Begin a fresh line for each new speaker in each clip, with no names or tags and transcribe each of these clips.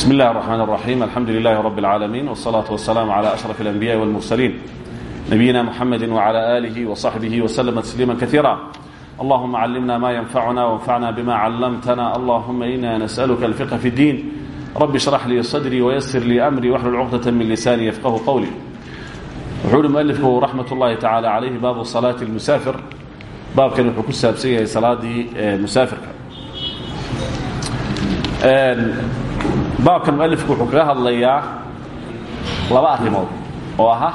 بسم الله الرحمن الرحيم الحمد لله رب العالمين والصلاة والسلام على أشرف الأنبياء والمرسلين نبينا محمد وعلى آله وصحبه وسلم تسليما كثيرا اللهم علمنا ما ينفعنا وانفعنا بما علمتنا اللهم إنا نسألك الفقه في الدين رب اشرح لي صدري ويسر لي أمري واحلل عقدة من لساني يفقه قولي وحول مؤلفه رحمة الله تعالى عليه باب صلاة المسافر باب كان يحكو سابسيه صلاة المسافر baabkan mualifku wuxuu kaga hadlayaa laba arrimood oo aha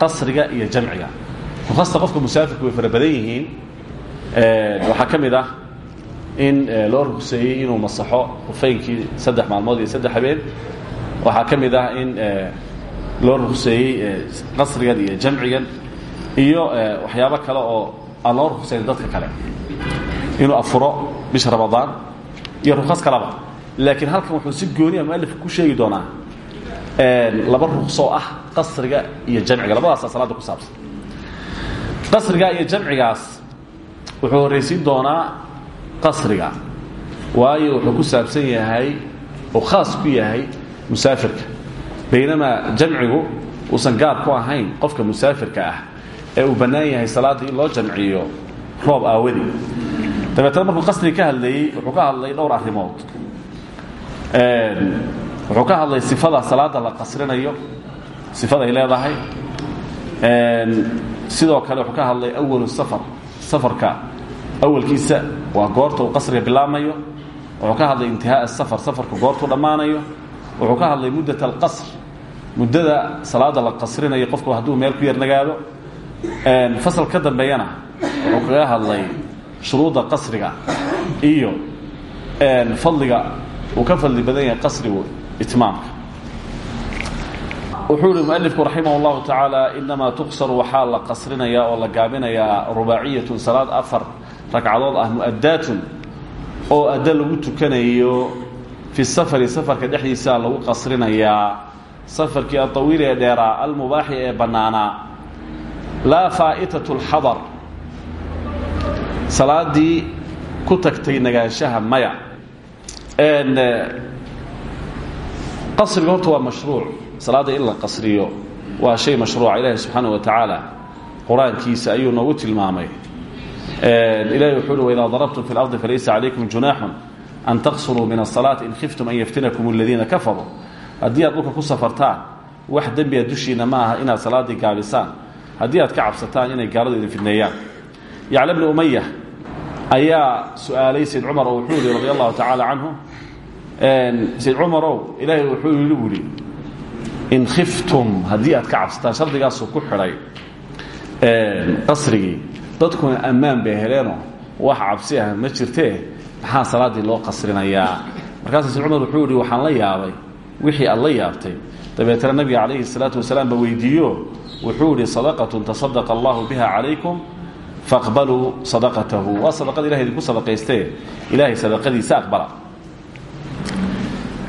qasriga iyo jamciga. Rukhasta qofka musaafirku way fara badan yihiin waxaa ka mid ah in loo rugseeyey inuu masaxo hufaynkii saddex maalmood iyo saddex habeen. Waxaa ka mid ah in loo rugseeyey qasrigan iyo jamcigan iyo waxyaabo kale oo aan loo rugsayn dadka kale. Inuu afuro bisha ramadaan iyo rukhas kaleba laakiin halkan wuxuu si gooniya mualifka ku sheegi doonaa laba ruqsoo ah qasriga iyo jamciga. Labadaasa salaada ku saabsan. Qasriga iyo jamcigaas wuxuu horraysiin doonaa qasriga waayo wuxuu ku saabsan yahay oo khaas ku yahay musaafirka. Baynamaa jamcigu uusan gaar ku ahayn qofka musaafirka ah ee uu bannaan yahay salaadda in loo jamciyo roob aawadii dabeetana markuu qasriga ka hadlayey wuxuu ka hadlay dhowr arrimood wuxuu ka hadlay sifada salaada la qasrinayo sifada ay leedahay. Sidoo kale wuxuu ka hadlay awalu safar. Safarka awalkiisa waa goorta uu qasriga bilaabmayo. Wuxuu ka hadlay intihaa safar safarka goortuu dhammaanayo. Wuxuu ka hadlay muddat alqasr muddada salaada la qasrinayo qofku hadduu meel ku yarnagaado fasal ka dambeeyana wuxuu kaga hadlay shuruudda qasriga iyo fadliga uu ka fadli badan yahay qasrigu itmaamka wuxuu ihi mualifku raximah اllahu tacaala inamaa tuqsaru waxaa la qasrinayaa oo la gaabinayaa rubaaciyatun salaad afar ragcadood ah mu'adaatun oo addo lagu tukanayo fi safari safarka dhexdiisa lagu qasrinayaa safarkii aطawiil ee dheeraa almubaaxi ee bannaanaa laa faa'itat اlxadar salaadii ku tagtay nagaanshaha maya Eh, qasriga horta waa mashruuc. Salaada in la qasriyo waa shay mashruuca ilaahi subxaana wa tacaala qur'aankiisa ayuu noogu tilmaamay. Ilahi wuxuu uhi waidaa darabtum fi lardi falaysa calaykum junaaxun an taqsuruu min asalaati in khiftum an yaftinakum aladiina kafaruu. Haddii aad ku safartaan wax dembi a dushiina ma aha inaad salaaddii gaabisaan. Aad ka cabsataan inay gaaladu fidneeyaan. Yacla bni ayaa su'aalay sayd cumar oo wuxuu yihi sayd cumarow ilaahay wuxuu yidhi bu ihi in khiftum haddii aad ka cabsataan shardigaasuu ku xidhay qasrigii dadkuna ammaan bay heleenoo wax cabsi ah ma jirtee maxaa salaaddii loo qasrinayaa? Markaasuu sayd cumar wuxuu yihi waxaan la yaabay wixii aad la yaabtay. Dabeetana nabiga calayhi salaatu wasalaam ba weydiiyo wuxuu yihi sadaqatun tasadaqa allahu biha calaykum faqbaluu sadaqatahu. Waa sadaqada ilahay idinku sadaqaystee. Ilaahay sadaqadiisa aqbala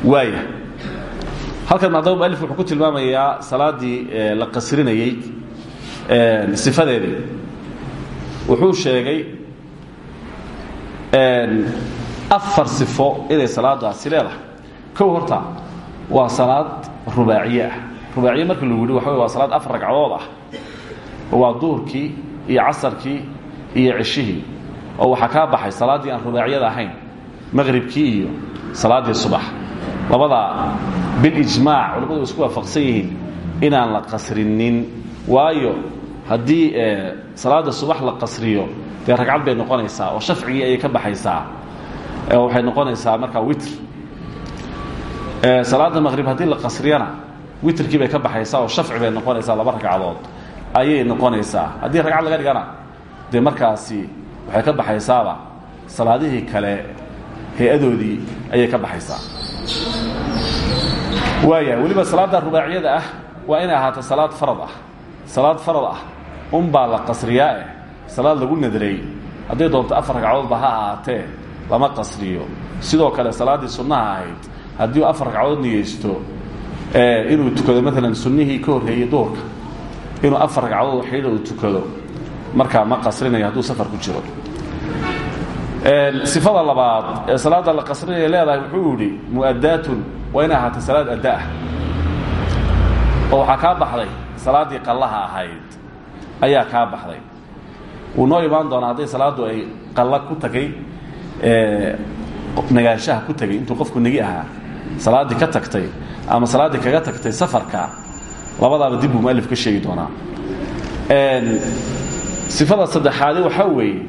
waaya halkan maadaba mualif wuxuu ku tilmaamayaa salaaddii la qasrinayey sifadeedii. Wuxuu sheegay afar sifo inay salaadaasi leedahay. Kow horta waa salaad rubaaciye ah. Rubaaciye markii lagu yihi waxa wey waa salaad afar ragcadood ah. Waa duhurkii iyo casarkii iyo ceshihii. Oo waxaa kaa baxay salaaddii aan rubaaciyada ahayn. Maqribkii iyo salaaddii subax labadaa bilijmaac culimmadu isku waafaqsan yihiin inaan la qasrinin waayo haddii salaadda subax la qasriyo dee ragcad bay noqonaysaa oo shafcigii ayay ka baxaysaa. Waxay noqonaysaa markaa witr. Salaadda maqrib haddii la qasriyana witrkii bay ka baxaysaa oo shafci bay noqonaysaa laba ragcadood. Ayay noqonaysaa. Haddii ragcad laga dhigana dee markaasi waxay ka baxaysaaba salaadihii kale hay'adoodii ayay ka baxaysaa waaya weliba salaadda rubaaciyada ah waa inay ahaato salaad farad ah. Salaad farad ah unbaa la qasriyaa eh. Salaad lagu nadray hadday doonto afar ragcadoodba ha ahaatee lama qasriyo. Sidoo kale salaaddii sunnaha ahayd haddii afar ragcadood niyeysto inuu tukado maalan sunnihii ka horreeyey duurka inuu afar ragcadood xidhiidha uu tukado markaa ma qasrinayo hadduu safar ku jiro. Sifada labaad ee salaada la qasrinaya leedahay wuxuu yihi mu'adaatun waa inay ahaatay salaad adda ah. Oo waxaa kaa baxday salaaddii qallaha ahayd ayaa kaa baxday. Wuu noo imaan doonaa hadday salaaddu ay qalla ku tagay nagaanshaha ku tegay intuu qofku negi ahaa salaaddii ka tagtay ama salaaddii kaga tagtay safarka labadaaba dib buu mualif ka sheegi doonaa. Sifada saddexaadi waxaa weeye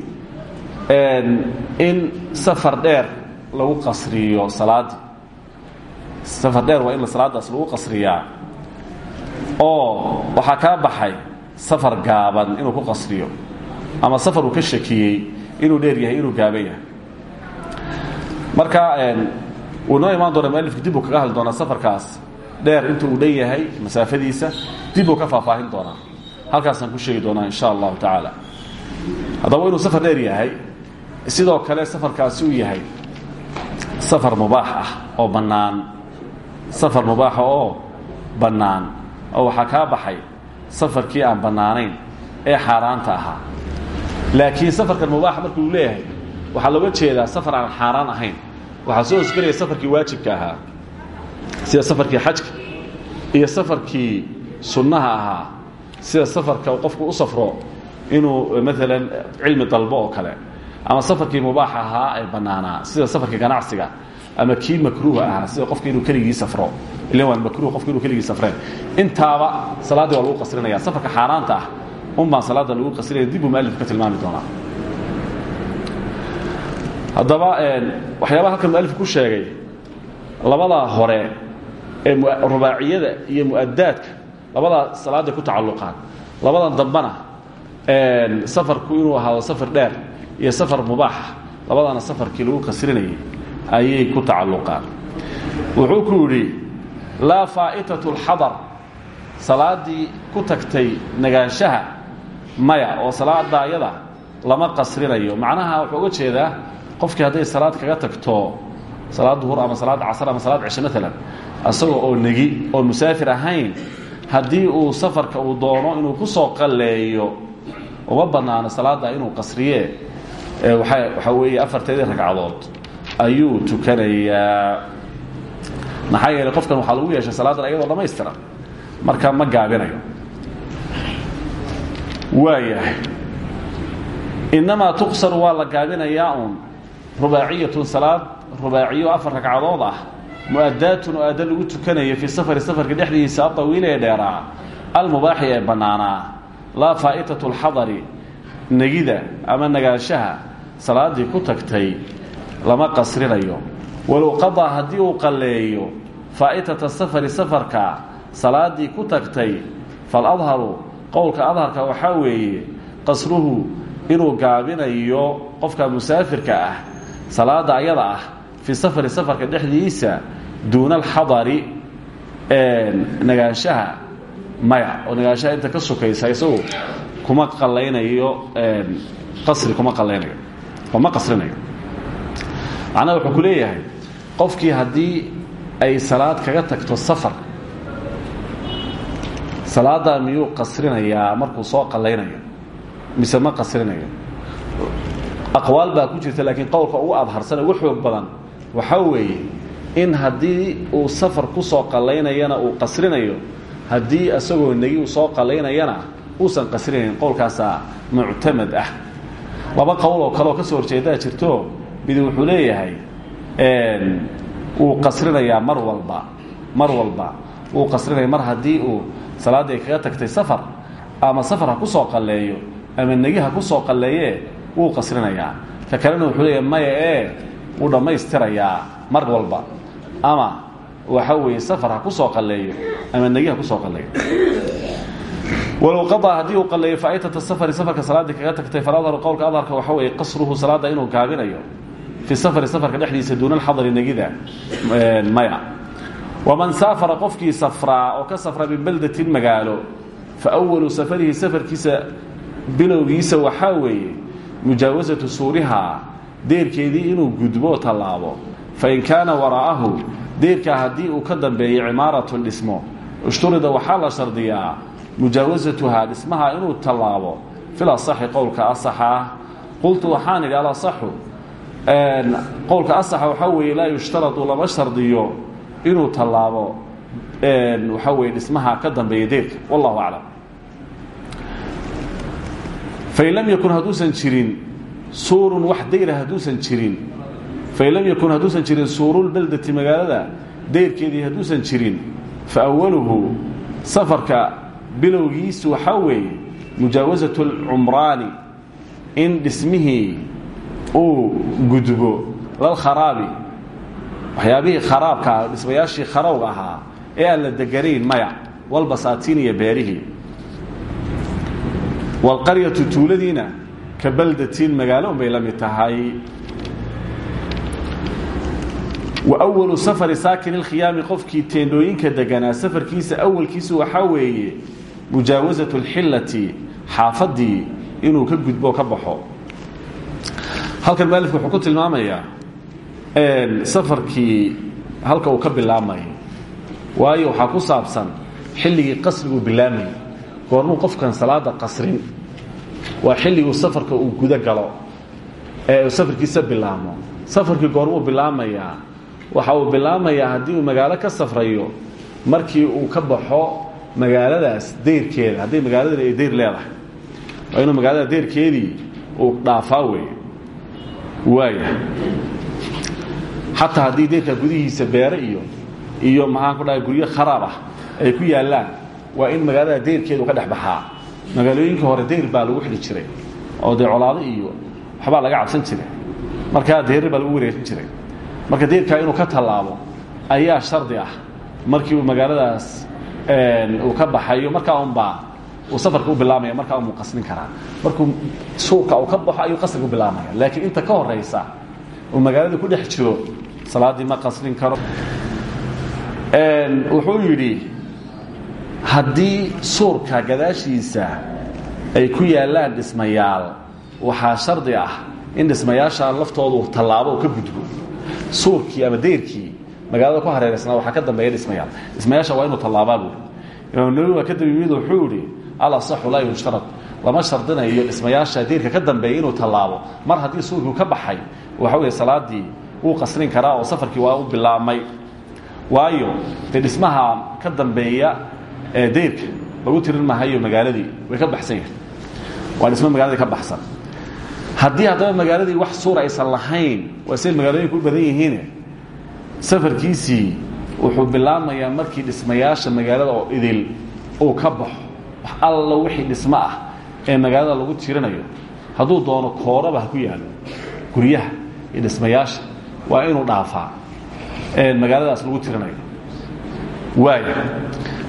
in safar dheer lagu qasriyo salaaddii safar dheer waa in salaaddaas lagu qasriyaa. Oo waxaa kaa baxay safar gaaban inuu ku qasriyo ama safar uu ka shakiyey inuu dheer yahay inuu gaaban yahay. Marka wuu noo imaan doona mualifku dib uu kaga hadli doonaa safarkaas dheer inta uu dhan yahay masaafadiisa dib uu ka faahfaahin doonaa. Halkaasaan ku sheegi doonaa insha allahu tacaala. Haddaba inuu safar dheer yahay sidoo kale safarkaasi uu yahay safar mubaax ah oo bannaan safar mubaaxa oo bannaan oo waxaa kaa baxay safarkii aan bannaanayn ee xaaraanta ahaa laakiin safarkan mubaaxa markuu leeyahay waxaa looga jeedaa safar aan xaaraan ahayn waxaa soo hosgelaya safarkii waajibka ahaa sida safarkii xajka iyo safarkii sunnaha ahaa sida safarka qofku u safro inuu maalan cilmi dalbo oo kale ama safarkii mubaax ahaa ee bannaanaa sida safarkii ganacsiga ama kii makruuha ahaa sida qofka inuu keligii safro. Ilan waa makruh qofka inuu keligii safreen. Intaaba salaaddii waa lagu qasrinaya safarka xaaraanta ah un baan salaadda lagu qasrinaya dib buu mualif ka tilmaami doonaa. Haddaba waxyaabaha halkan mualif ku sheegay labadaa hore ee rubaaciyada iyo mu'adaadka labadaa salaaday ku tacalluqaan. Labadan dambana safarku inuu ahaado safar dheer iyo safar mubaaxa labadaana safarkii lagu qasrinayay ayay ku tacalluqaan. Wuxuu ku yidhi laa faa'itatu اlxadar salaaddii ku tagtay nagaanshaha maya oo salaada ayada lama qasrinayo. Macnaha wuxuu uga jeedaa qofkii hadday salaad kaga tagto salaad duhur ama salaad casar ama salaad cishe maalan asagoo oo negi oon musaafir ahayn haddii uu safarka uu doono inuu ku soo qalleeyo uma bannaano salaadda inuu qasriye waxaa weeye afarteedii ragcadood ayuu tukanayaa. Maxaa yeeley qofkan waxaa lagu yeeshay salaadan ayadoo dhammaystiran marka ma gaabinayo. Waayahay innamaa tuqsaru waa la gaabinayaa uun. Rubaaciyatun salaad rubaaciyo afar ragcadood ah. Mu'adaatun oo aada lagu tukanayo fii safarka dhexdiisa atawiil ee dheeraa. Almubaaxi ee bannaanaa laa faa'itatu alxadari negida ama nagaanshaha. Salaaddii ku tagtay lama qasrinayo. Walow qadaa haddii uu qalleeyo faa'itata safari safarka salaaddii ku tagtay faladharu qowlka adharka waxaa weeye qasruhu inuu gaabinayo qofka musaafirka ah salaada ayada ah fii safari safarka dhexdiisa duuna alxadari nagaanshaha maya oo nagaanshaha inta ka sokaysa isagu kuma qalaynayo qasri kuma qalaynayo oo qasrinayo macnaha wuxuu ku leeyahay qofkii haddii ay salaad kaga tagto safar salaadaa miyuu qasrinayaa markuu soo qalaynayo mise ma qasrinayo? Aqwaal baa ku jirta laakiin qowlka ugu adharsan ugu badan. Waxaa weeye in haddii uu safar ku soo qalaynayana uu qasrinayo haddii isagoo negi uu soo qalaynayana uusan qasrinayn. Qowlkaasaa muctamad ah. Laba qowl oo kaleoo ka soo horjeedaa jirto midi wuxuu leeyahay wuu qasrinayaa mar walba mar walba wuu qasrinaya mar haddii uu salaaddii ay kaga tagtay safar ama safar ku soo qalleeyo ama negi ku soo qalleeyee wuu qasrinayaa ka kalena wuxuu leeyahay maya ee wuu dhammaystirayaa mar walba ama waxa weeye safar ku soo qalleeyo ama negi ku soo qalleeyo. Walow qadaa haddii uu qalleeyo faa'itata safari safarka salaaddii kaga tagtay faladharu qowlka adharka waxa weeye qasruhu salaadda fi safari safarka dhexdiisa duuna alxadari negida maya waman saafara qofkii safraa oo ka safra min beldatin magaalo fa awalu safarihi safarkiisa bilowgiisa waxaa weeye mujaawasatu suurihaa deerkeedii inuu gudbo tallaabo fain kaana waraa'ahu deerkaa haddii uu ka dambeeyey cimaaratun dhismo ishturida waxaa la shardiyaa mujaawasatuhaa dhismaha inuu tallaabo fil asaxi qowlka asaxa ah qultu waxaan idhi alasaxu qowlka asaxa waxaa weeye laa yushtaradu lama shardiyo inuu tallaabo. Waxaa weye dhismaha ka dambeeya wallahu aclam. Fain yakun hadduusan jirin suurun wax dayra jirin fain yakun hadduusan jirin suurulbeldati magaalada dayrkeedii hadduusan jirin fa awaluhu safarka bilowgiisu waxaa weeye mujaawasat اlcumraani in dhismihii uu gudbo. Lalkharaabi waxyaabihii kharaabka dhismayaashii kharowga ahaa ee la deganayn maya walbasaatiin iyo beerihii. Waalqaryatu tuuladiina ka baldatiin magaalo unbay la tahay. Wa walu safari saakin ilkhiyaami qofkii teendhooyinka deganaa safarkiisa awalkiisu waxaa weeye mujaawasatu alxillati xaafadii inuu ka gudbo ka baxo halkan mualifku wuxuu ku tilmaamayaa safarkii halka uu ka bilaabmay. Waayo waxaa ku saabsan xilligii qasriguu bilaamayay goormuu qofkan salaada qasrin. Waa xilliguu safarka uu gudo galo ee uu safarkiisa bilaabmo. Safarkii goormuu bilaabmayaa waxa uu bilaabmayaa haddii uu magaalo ka safrayo markii uu ka baxo magaaladaas dayrkeeda hadday magaaladan ay dayr leedahay. Waa inuu magaalada dayrkeedii uu dhaafaa weeye waaya xataa haddii dayrka gudihiisa beere iyo iyo maxaan ku dhahay guryo kharaab ah ay ku yaallaan waa in magaalada dayrkeedu ka dhex baxaa. Magaalooyinkii hore dayr baa lagu xidhi jiray oo dee colaado iyo waxbaa laga cabsan jiray. Markaa dayr baa lagu wareejin jiray. Marka dayrkaa inuu ka tallaabo ayaa shardi ah. Markii uu magaaladaas uu ka baxayo markaa unbaa uu safarka u bilaabmaya markaa unbuu qasrin karaa. Markuu suuqa uu ka baxo ayuu qasriga u bilaabmaya. Laakiin inta ka horaysa uu magaalada ku dhex jiro salaaddii ma qasrin karo. Wuxuu yidhi haddii suurka gadaashiisa ay ku yaallaan dhismayaal waxaa shardi ah in dhismayaasha laftoodu tallaabo ka gudbo. Suurkii ama dayrkii magaalada ku hareeraysnaa waxaa ka dambeeya dhismayaal. Dhismayaasha waa inuu tallaabaa buuri imaam nawowi waa ka daba yimid wuxuu yidhi alasaxu laa yushtarad. Lama shardinayo dhismayaasha dayrka ka dambeeya inuu tallaabo. Mar haddii suurkii ka baxay waxa weeye salaadii wuu qasrin karaa oo safarkii waa u bilaabmay. Waayo dee dhismaha ka dambeeya ee dayrka lagu tirin mahayo magaaladii way ka baxsan yahay waa dhismo magaaladii ka baxsan. Haddii haddaba magaaladii wax suura aysan lahayn waa siay magaalooyinku u badan yihiine safarkiisii wuxuu bilaabmayaa markii dhismayaasha magaalada oo idil uu ka baxo alla wixii dhismo ah ee magaalada lagu tirinayo hadduu doono kooraba ha ku yaalo guryaha iyo dhismayaasha waa inuu dhaafaa magaaladaas lagu tirinayo waaya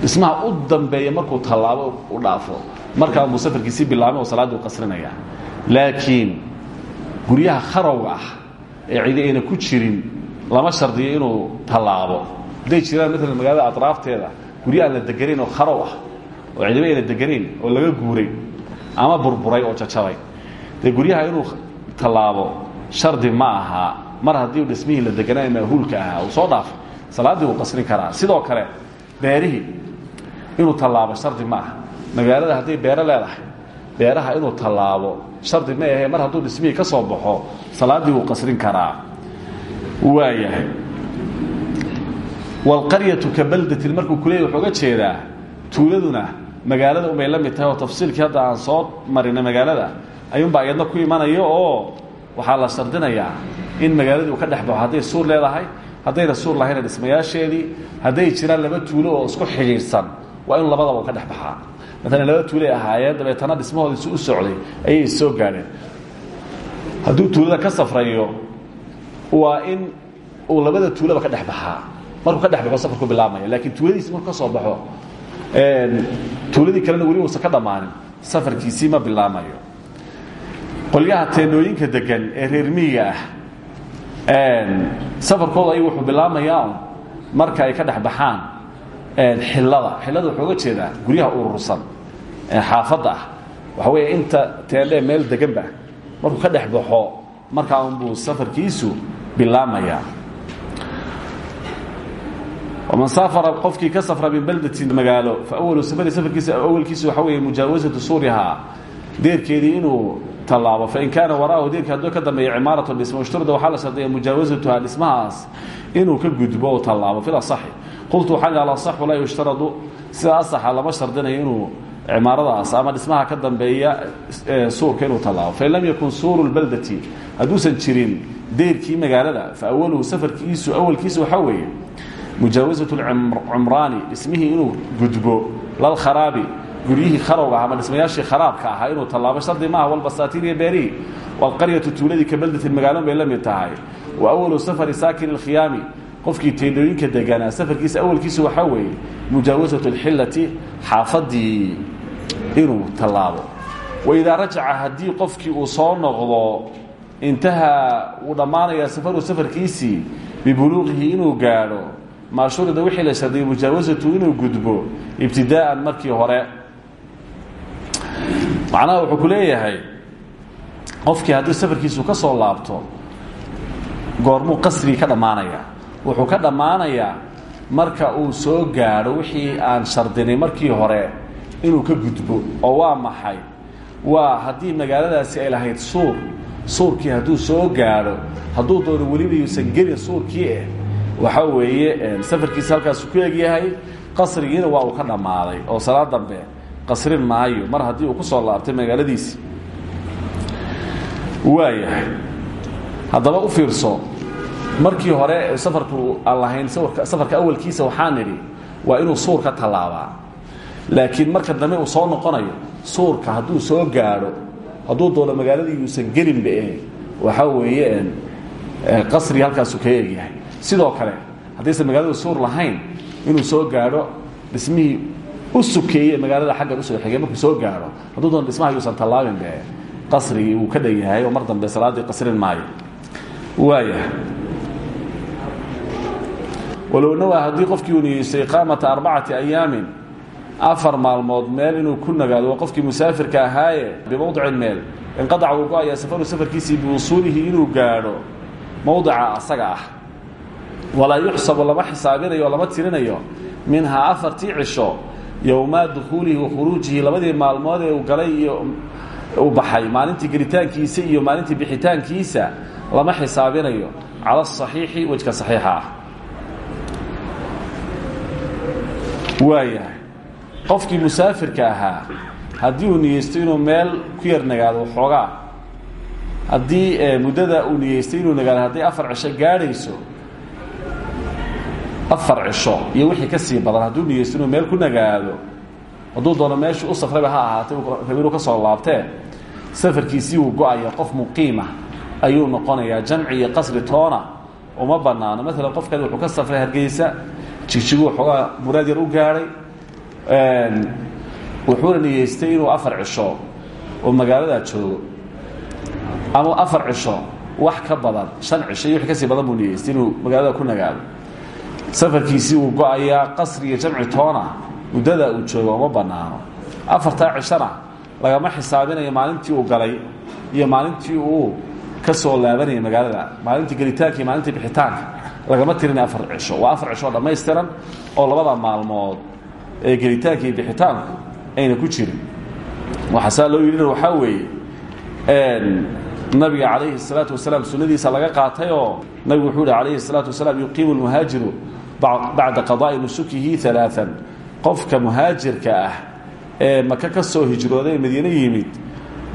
dhismaha u dambeeya markuu tallaabo u dhaafo markaa buu safarkiisii bilaabay oo salaaddii u qasrinaya. Laakiin guryaha kharowga ah ee cidi ayna ku jirin lama shardiyo inuu tallaabo. Hadday jiraan maalan magaalada atraafteeda guryo aan la deganayn oo kharow ah oo cidiba ayna deganayn oo laga guuray ama burburay oo jajabay. Dee guryaha inuu tallaabo shardi ma aha. Mar haddii dhismihii la deganaa maahuulka ahaa uu soo dhaafay salaaddii wuu qasrin karaa. Sidoo kale beerihii inuu tallaabo shardi ma aha. Magaalada hadday beero leedahay beeraha inuu tallaabo shardi ma ahe mar hadduu dhismihii ka soo baxo salaaddii wuu qasrin karaa. Waayahay waalqaryatu ka baldatin markuu kuleeyay wuxuu uga jeedaa tuuladuna magaalada unbay la mid oo tafsiilkii hadda aan soo marinay magaalada ayuunbaa iyadna ku imanayo oo waxaa la shardinayaa in magaaladii ka dhex baxo. Hadday suur leedahay haddayna suur lahayna dhismayaasheedii hadday jiraan laba tuulo oo isku xidhiidhsan waa inu labadaba ka dhex baxaa. Maalan laba tuulay ahaayeen dabeetana dhismahoodii si u socday ayay soo gaadheen. Hadduu tuulada ka safrayo waa in uu labada tuulaba ka dhex baxaa. Ka dhex safarku bilaabmaya laakiin tuuladiisi markuu soo baxo tuuladii kalena weli uusan ka dhammaanin safarkiisii ma bilaabmayo qolyaha teendhooyinka degan ee reer miyiga ah safarkooda ay wuxuu bilaabmayaa un marka ay ka dhex baxaan. Xillada xillada wuxuu uga jeedaa guryaha urursan ee xaafadda ah. Waxa weeye inta teendhee meel deganba markuu ka dhex baxo markaa unbuu safarkiisu bilaabmayaa waman saafara qofkii ka safra min baldatin magaalo fa awalu safari safarkiisa awalkiisu waxa weeye mujaawasatu suurihaa deerkeedii inuu tallaabo fain kaana waraahu deerka hadduu ka dambeeya cimaaratun dhismo ushturda waxaa la shardiya mujaawasatuha dhismahaas inuu ka gudbo o tallaabo fil asaxi. Qultu waxaan ihi alasaxu laa yushtaradu. Sida asaxa lama shardinayo inuu cimaaradaas ama dhismaha ka dambeeya suurka inuu tallaabo. Fain lam yakun suuru lbaldati hadduusan jirin deyrkii magaalada fa awaluhu safarkiisu awalkiisu waxaa weeye mujaawasatu lcumraani dhismihii inuu gudbo lalkharaabi guryihii kharowga ah ama dhismayaashii kharaabka ahaa inuu tallaabo shardi maaha walbasaatiin iyo beerihi walqaryatu tuuladii ka baldatin magaalon bay la mid wa awalu safari saakin alkhiyaami qofkii teendhooyinka deganaa safarkiisa awalkiisu waxaa weeye mujaawasatu alxillati xaafadii inuu tallaabo waidaa rajaca haddii qofkii uu soo noqdo intahaa wuu dhammaanayaa safaru safarkiisii bibuluuqihi inuu gaadho maa shurida wixii la shardiyay mujaawasatu inuu gudbo ibtidaa'an markii hore. Macnaha wuxuu ku leeyahay qofkii haddii safarkiisu ka soo laabto goormuu qasrigii ka dhammaanayaa wuxuu ka dhammaanayaa marka uu soo gaadho wixii aan shardinay markii hore inuu ka gudbo oo waa maxay? Waa haddii magaaladaasi ay lahayd suur. Suurkii hadduu soo gaadho hadduu doono weliba yuusan gelin suurkii eh waxaa weeye safarkiisa halkaasu ku egyahay qasrigiina waa uu ka dhammaaday. Oo salaad dambe qasrin maayo. Mar haddii uu ku soo laabtay magaaladiisi waayahay haddaba u fiirso markii hore safarku aan lahayn safarka awalkiisa waxaan nidhi waa inuu suur ka tallaabaa. Laakiin marka dambe uu soo noqonayo suurka hadduu soo gaadho hadduu doono magaaladii yuusan gelinba waxaa weeye qasrigi halkaasu kaga egyahay sidoo kale haddaysan magaaladu suur lahayn inuu soo gaadho dhismihii u sukeeye magaalada xaggan u soo xigay markuu soo gaadho hadduu doono dhismaha yuusan tallaabinbe qasrigii uu ka dhan yahay oo mar dambe salaaddii qasrin maayo. Waayahay walow nawaa haddii qofkii uu niyeystay iqaamata arbacati ayaamin afar maalmood meel inuu ku nagaado waa qofkii musaafirka ahaaye bimowdicin meel inqadaca uu go'ayaa safaru safarkiisii biwusuulihi inuu gaadho mowdica asaga ah walaa yuxsabu lama xisaabinayo lama tirinayo minhaa afartii cisho yowmaa dukhuulihi wa khuruujihi labadii maalmood ee uu galay iyo uu baxay maalintii gelitaankiisa iyo maalintii bixitaankiisa lama xisaabinayo. Cala asaxiixi wejka saxiixa ah. Waayahay qofkii musaafirka ahaa haddii uu niyeysto inuu meel ku yar nagaado xoogaa haddii muddada uu niyeystay inuu nagaado hadday afar gaadhayso afar cisho iyo wixii ka sii badan hadduu niyeysto inuu meel ku nagaado hadduu doono meeshii u safrayba ha ahaatay rabi inuu ka soo laabtee safarkiisii uu go'aya qof muqiima ayuu noqonayaa jamci iyo qasri toona uma bannaano. Maalan qofkaadi wuxuu ka safray hargeysa jigjiguu xoogaa muraad yar u gaadhay wuxuuna niyeystay inuu afar cisho oo magaaladaa joogo ama afar cisho wax ka badan shan cisho iyo wixii ka sii badan buu niyeystay inuu magaalada ku nagaado safarkiisii uu go-ayaa qasri iyo jamci toona muddada uu joogo uma bannaano afartaa cishona lagama xisaabinayo maalintii uu galay iyo maalintii uu ka soo laabanaya magaalada maalintii gelitaanka iyo maalintii bixitaanka lagama tirinay afar cisho waa afar cisho oo dhammaystiran oo labada maalmood ee gelitaanka iyo bixitaanku ayna ku jirin waxaa saa loo yidhina waxaa weeye nabiga calayhi الsalaatu wasalaam sunadiisa laga qaatayoo nabigu wuxuu hi alayhi الsalaatu wasalaam yuqiimu اlmuhaajiru bacda qadaai nusukihi alaaan qofka muhaajirka ah ee maka ka soo hijrooday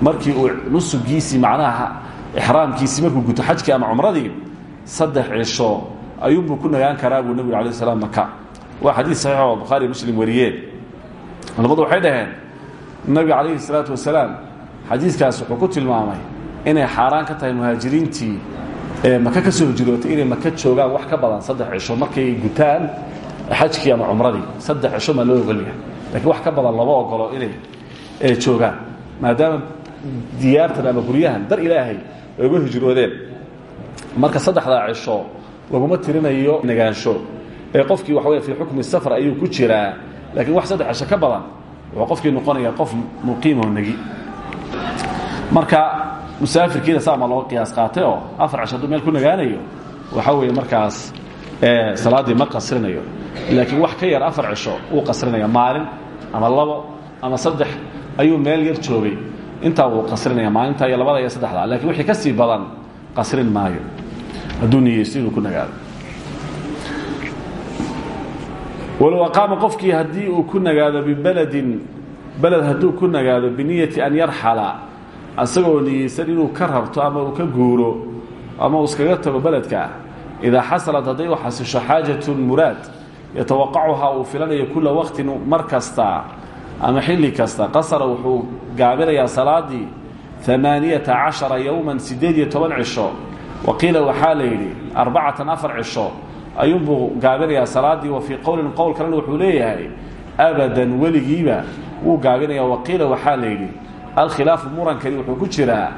markii uu nusugiisii macnaha exraamkiisii markuu guto xajkii ama cumradii saddex cisho ayuunbuu ku nagaan karaa buu nebigu alay slam maka waa xadiid saxiix oo bukhaari muslim wariyeen. Culamadu waxay dhaheen nabiga calayhi salaatu wasalaam xadiidkaas wuxuu ku tilmaamay inay xaaraan ka tahay muhaajiriintii maka ka soo hijrootay inay maka joogaan wax ka badan saddex cisho markay gutaan xajkii ama cumradii saddex cisho maa loo ogolyahay lakiin wax ka badan lama ogolo inay joogaan. Maadaama diyaartan ama guryahan dar ilaahay ay hijroodeen. Marka saddexdaa cisho laguma tirinayo nagaansho ee qofkii waxa wey fii xukmi safar ayuu ku jiraa. Lakiin wax saddex cisho ka badan wuxuu qofkii noqonayaa qof muqiimoo negi. Marka musaafirkiina saama looga qiyaas qaatay oo afar cisho hadduu meel ku nagaanayo waxaa weeye markaas salaaddii ma qasrinayo. Laakiin wax ka yar afar cisho wuu qasrinaya maalin ama labo ama saddex ayuu meel yar joogay. Intaa wuu qasrinaya maalinta iyo labada iyo saddexda. Lakiin wixii ka sii badan qasrin maayo. Hadduu niyeysto inuu ku nagaado walow aqaama qofkii haddii uu ku nagaado bibeledin beled hadduu ku nagaado biniyati an yarxala asagoo niyeysan inuu ka rarto ama uu ka guuro ama uu iskaga tago beledka idaa xasalad hadday u xasisho xaajatun muraad yatawaqacuhaa uu filanayo kula waqtin mar kasta ama xilli kasta. Qasara wuxuu gaabinayaa salaadii amaaniyata cashara yowman siddeed iyo toban cisho. Waqiila waxaa la yidhi arbacatan afar cisho. Gaabinayaa wa fii qowlin qowl kalena wuxuu leeyahay abadan weligiiba wuu gaabinaya waqiila waxaa la yidhi alkhilaafu murankani wuxuu ku jiraa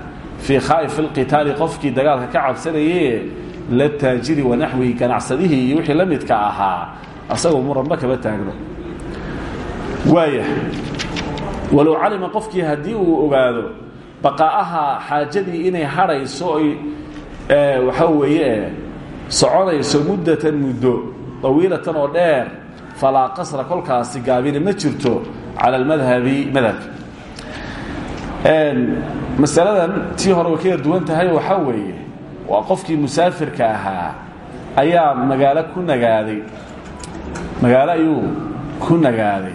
fii khaa'ifi lqitaali qofkii dagaalka ka cabsanaye la taajiri wanaxwihi ganacsadihii iyo wixii la midka ahaa asagoo muranba kaba taagno. Waaya walow calima qofkii haddii uu ogaado baqaa'aha xaajadii inay hadhayso oy waxaa weeye soconayso muddatan muddo dawiilatan oo dheer falaa qasra kolkaasi gaabine ma jirto cala almadhabi madhabka masaladan tii hore way ka yar duwan tahay waxaa weeye waa qofkii musaafirka ahaa ayaa magaalo ku nagaaday. Magaalo ayuu ku nagaaday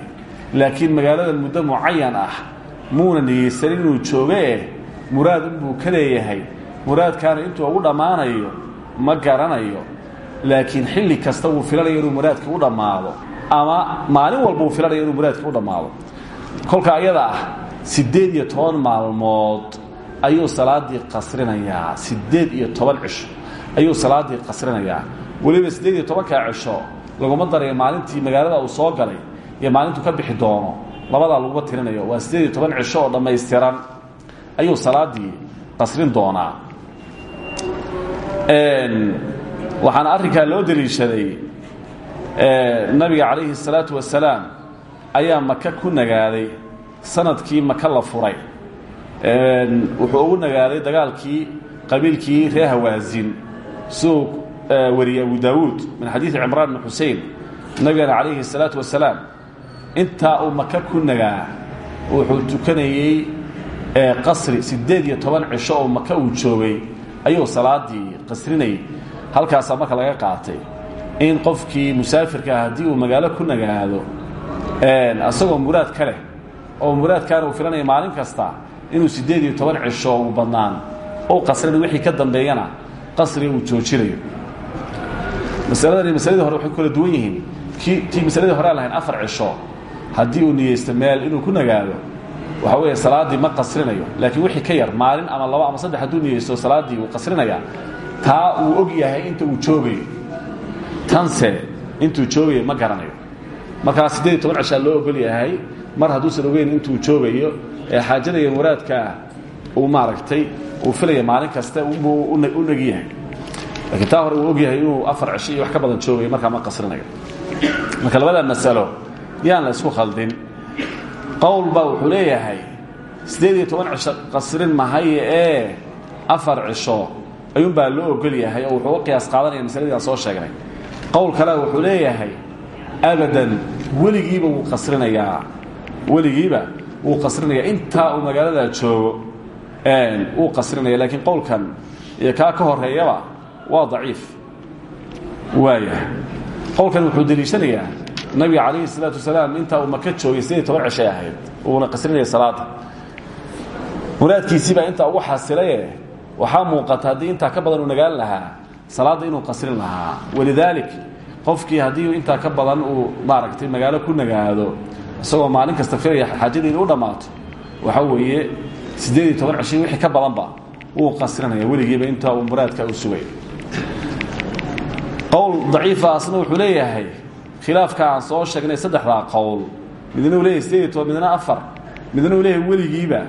laakiin magaaladan muddo mucayan ah muuna niyeysanin inuu jooge muraad unbuu ka leeyahay. Muraadkaana intuu ugu dhammaanayo ma garanayo laakiin xilli kasta wuu filanayo inuu muraadka u dhammaado ama maalin walba uu filanayo inuu muraadka u dhammaado. Kolka ayada ah siddeed iyo toban maalmood ayuu salaadii qasrinayaa. Siddeed iyo toban cisho ayuu salaadii qasrinayaa. Weliba siddeed iyo tobankaa cisho laguma darayo maalintii magaalada uu soo galay iyo maalintuu ka bixi doono. Labadaa laguma tirinayo. Waa siddeed iyo toban cisho oo ayuu salaadii qasrin doonaa. Waxaana arrinkaa loo deliishaday nabiga calayhi الsalaatu wasalaam ayaa maka ku nagaaday sannadkii maka la furay. Wuxuu ugu nagaaday dagaalkii qabiilkii reer hawaasin siduu wariyey abu daawuud min xadiidi cimraan bn xusein nabigana calayhi الsalaatu wasalaam intaa uu maka ku nagaa wuxuu tukanayey qasri siddeed iyo oo maka uu joogay ayuu salaadii qasrinayay. Halkaasaa marka laga qaatay. In qofkii musaafirkaa haddii uu magaalo ku nagaado asagoo muraad ka oo muraadkaana uu filanaya maalin kasta inuu siddeed iyo toban cisho uu badnaan. Ou qasrina wixii ka dambeeyana qasriga uu joojinayo. Masaladani masaladii hore waxay ku kala duwan yihiin. Tii masaladii hore aan lahayn afar cisho haddii uu niyeysto meel inuu ku nagaado waxa weeye salaaddii ma qasrinayo. Laakiin wixii ka yar maalin ama labo ama saddex hadduu niyeysto salaaddii wuu qasrinaya taa uu og yahay inta uu joogayo. Tanse intuu joogayo ma garanayo markaa siddeed toban cishaa loo ogol yahay mar hadduusan ogeyn intuu joogayo ee xaajada iyo muraadkaa uu maaragtay uu filaya maalin kasta buu u negi yahay. Laakiin taa hore uu og yahay inuu afar cisho iyo wax ka badan joogayo markaa ma qasrinayo. Marka labada masalo yaan la isku khaldin. Qowl baa wuxuu leeyahay siddeed iyo toban cisho qasrin mahaye ee afar cisho ayuunbaa loo ogol yahay oo wuxuu u qiyaas qaadanaya masaladii aan soo sheegnay. Qowl kale wuxuu leeyahay abadan weligiiba wuu qasrinayaa. Weligiiba wuu qasrinayaa. Intaa uu magaaladaa joogo wuu qasrinaya laakiin qowlkan iyo kaa ka horeeyaba waa daciif. Waaya qowlkan wuxuu deliishanayaa nabiga calayhi salaatu wasalaam intaa uu maka joogay iyo toban cishay ahayd uuna qasrinaya salaada muraadkiisiibaa intaa ugu xasilaye waxaa muuqata haddii intaa ka badan uu nagaan lahaa salaadda inuu qasrin lahaa. Walidaalik qofkii haddii intaa ka badan uu maaragtay magaalo ku nagaado isagoo maalin kasta filaya xaajadiina u dhammaato waxa weeye siddeed iyo toban cishay wixii ka badanba wuu qasrinaya weligiiba intaa uu muraadka u sugay. Qowl daciifa asna wuxuu leeyahay khilaafka aan soo sheegnay saddexdaa qowl midna uu leeyahay siddeed iyo toban midna afar midna uu leeyahay weligiiba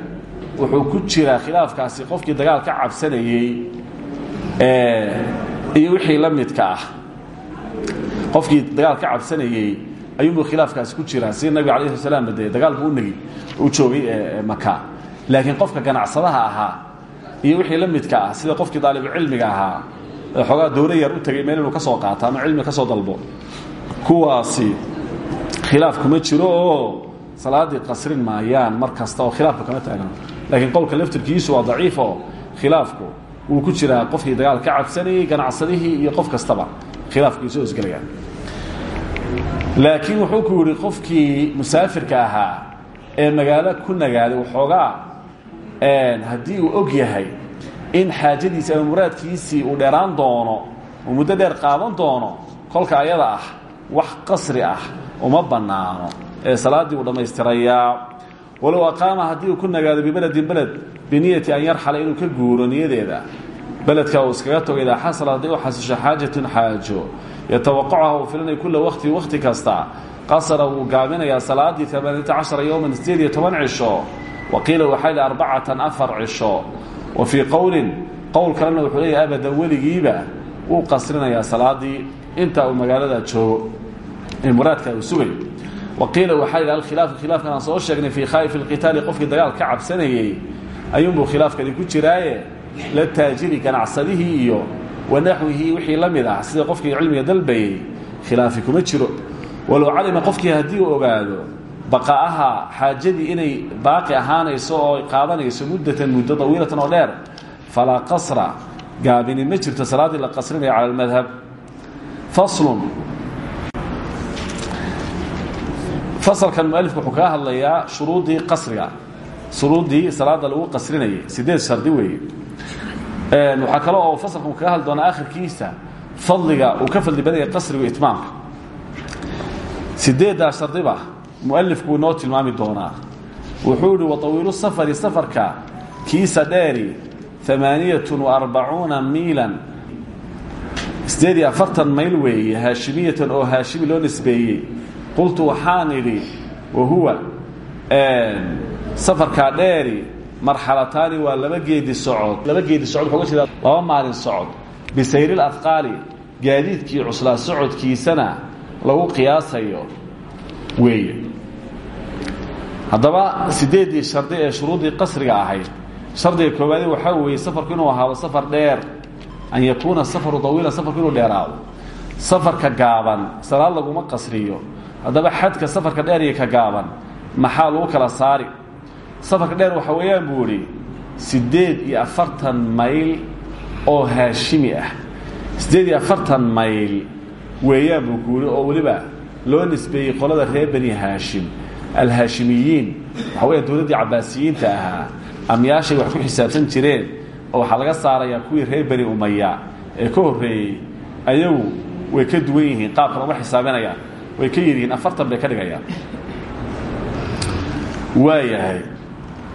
wuxuu ku jiraa khilaafkaasi qofkii dagaal ka cabsanayey iyo wixii la midka ah qofkii dagaal ka cabsanayey ayuunbuu khilaafkaasi ku jiraa sida nabiga alay sl slam dee dagaal buu unegi u joogay maka laakiin qofka ganacsadaha ahaa iyo wixii la midka ah sida qofkii daalibucilmiga ahaa ee xoogaa dowlo yar u tegay meel inuu ka soo qaato ama cilmi ka soo dalbo. Kuwaasi khilaaf kuma jiro oo salaaddii qasrin maayaan mar oo khilaafka kama taagno laakiin qowlka laftirkiisu waa daciifo khilaafku wuu ku jiraa qofkii dagaal ka cabsanayey ganacsadihii iyo qof kastaba. Khilaafkiisu isgelaya laakiin wuxuu ku yidhi qofkii musaafirka ahaa ee magaalo ku nagaaday waxoogaa haddii uu og yahay in xaajadiisi ama muraadkiisii uu dheeraan doono uu muddo dheer qaadan doono kolka ayada ah wax qasri ah uma bannaano. Ee salaaddii uu dhammaystirayaa walow aqaama haddii uu ku nagaado bibeledin beled biniyati an yarxala inuu ka guuro niyadeeda. Beledka uu iskaga togo idaa xasala hadday u xasisho xaajatun xaajo yatawaqacuha uu filanay kulla wakti wakhti kasta. Qasara wuu gaabinayaa salaaddii amaaniata cashara yowman sideed iyo toban cisho. Wa qiila waxaa afar cisho. Wa fii qowlin qowl kalena wuxuu leeyahy abadan weligiiba wuu qasrinayaa salaaddii inta uu magaalada joogo ee muraadka uu sugayo wa qiila waxaa yidhi alkhilaafu khilaafkan aan soo sheegnay fii khaa'ifi lqitaali qofkii dagaal ka cabsanayey ayuunbuu khilaafkani ku jiraaye la taajiri ganacsadihii iyo wanaxwihii wixii la mid ah sida qofkii cilmiga dalbayey khilaafi kuma jiro walow calima qofkii haddii uu ogaado baqa'aha xaajadii inay baaqi ahaanayso oo qaadanayso muddatan muddo dawiilatan oo dheer falaa qasra gaabini ma jirto salaaddii la qasrinaya cala almadhab faslun fasalkan mualifku wuxuu kaga hadlayaa shuruuddii qasriga shuruuddii salaada lagu qasrinayay sideed shardi weeye waxaa kale oo fasalkan kaga hadli doonaa fadliga uu ka fadli badanya qasrigu itmaamka. Sideeddaa shardiba mualifku inoo tilmaami doonaa. Wuxuu ihi watawiilu safari safarka kiisa dheeri amaaniyatun waarbacuuna miilan. Sideed iyo afartan mayl weeye haashimiyatan oo haashimi loo nisbeeyey. Qultu waxaan idhi wahuwa dheeri marxalataani waa laba geedi socod. laba geedi socod waxaa uga jeeda laba maalin socod. bisayri lafqaali gaadiidkii cuslaa socodkiisana lagu qiyaasayo weeye. Haddaba sideeddii shardi ee shuruuddii qasriga ahayd shardiga koowaadi waxaa weeye safarku inuu ahaado safar dheer an yakuuna safaru dawiilan safarku inuu dheeraado. Safarka gaaban salaad laguma qasriyo. Haddaba xadka safarka dheer iyo ka gaaban maxaa lagu kala saari safarka dheer waxa weeyaan buu idhi siddeed iyo afartan mayl oo haashimi ah. Siddeed iyo afartan mayl weeyaan buu kuuhi oo weliba loo nisbeeyey qolada reer bani haashim. Alhaashimiyiin waxa weya dowladdii cabaasiyiinta ahaa amyaashay wax ku xisaabsan jireen oo waxaa laga saarayaa kuwii reer bani umaya ee ka horreeyey ayagu way ka duwan yihiin qaabkan uma xisaabinayaan way ka yidhihiin afartan bay ka dhigayaan. Waayahay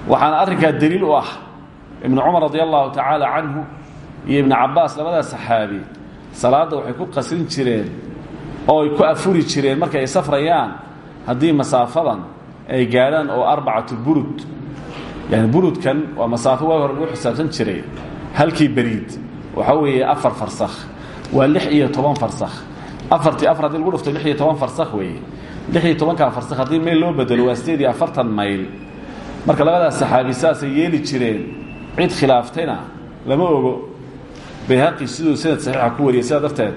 waxaana arrinkaa daliil u ah ibnu cumar radi allahu tacaala iyo ibnu cabbaas labadaa saxaabi. Salaadda waxay ku qasrin jireen oo ay ku afuri jireen markay ay safrayaan haddii masaafadan ay gaadhaan oo arbacatu burud. Yani burudkan waa masaafo waagi hore lagu xisaabsan jiray. Halkii beriid waxaa weeye afar farsakh. Waa lix iyo toban farsakh. Afartii afar haddii lagu weeye. Lix iyo tobankaa farsakh mayl loo bedelo waa sideed afartan mayl marka labadaas saxaabi saasay yeeli jireen cid khilaaftayna lama ogo. Bayhaqi siduu sanad saxiixa ku wariyay sidaa darteed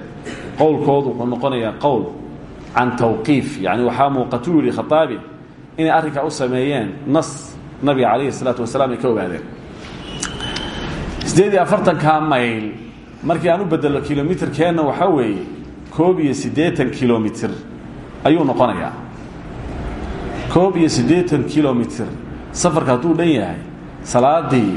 qowlkoodu wuxuu noqonayaa qowl can tawqiif yani waxaa muuqatuu yidhi khataabi inay arrinkaa u sameeyeen nas nabiga calayhi salaatu wasalaam ay ka ogaadeen. Siddeed iyo afartankaa mayl markii aan u bedelo kilomitrkeenna waxaa weeye koob iyo siddeetan kilomitr ayuu noqonayaa. Koob iyo siddeetan kilomitr safarka hadduu dhan yahay salaadii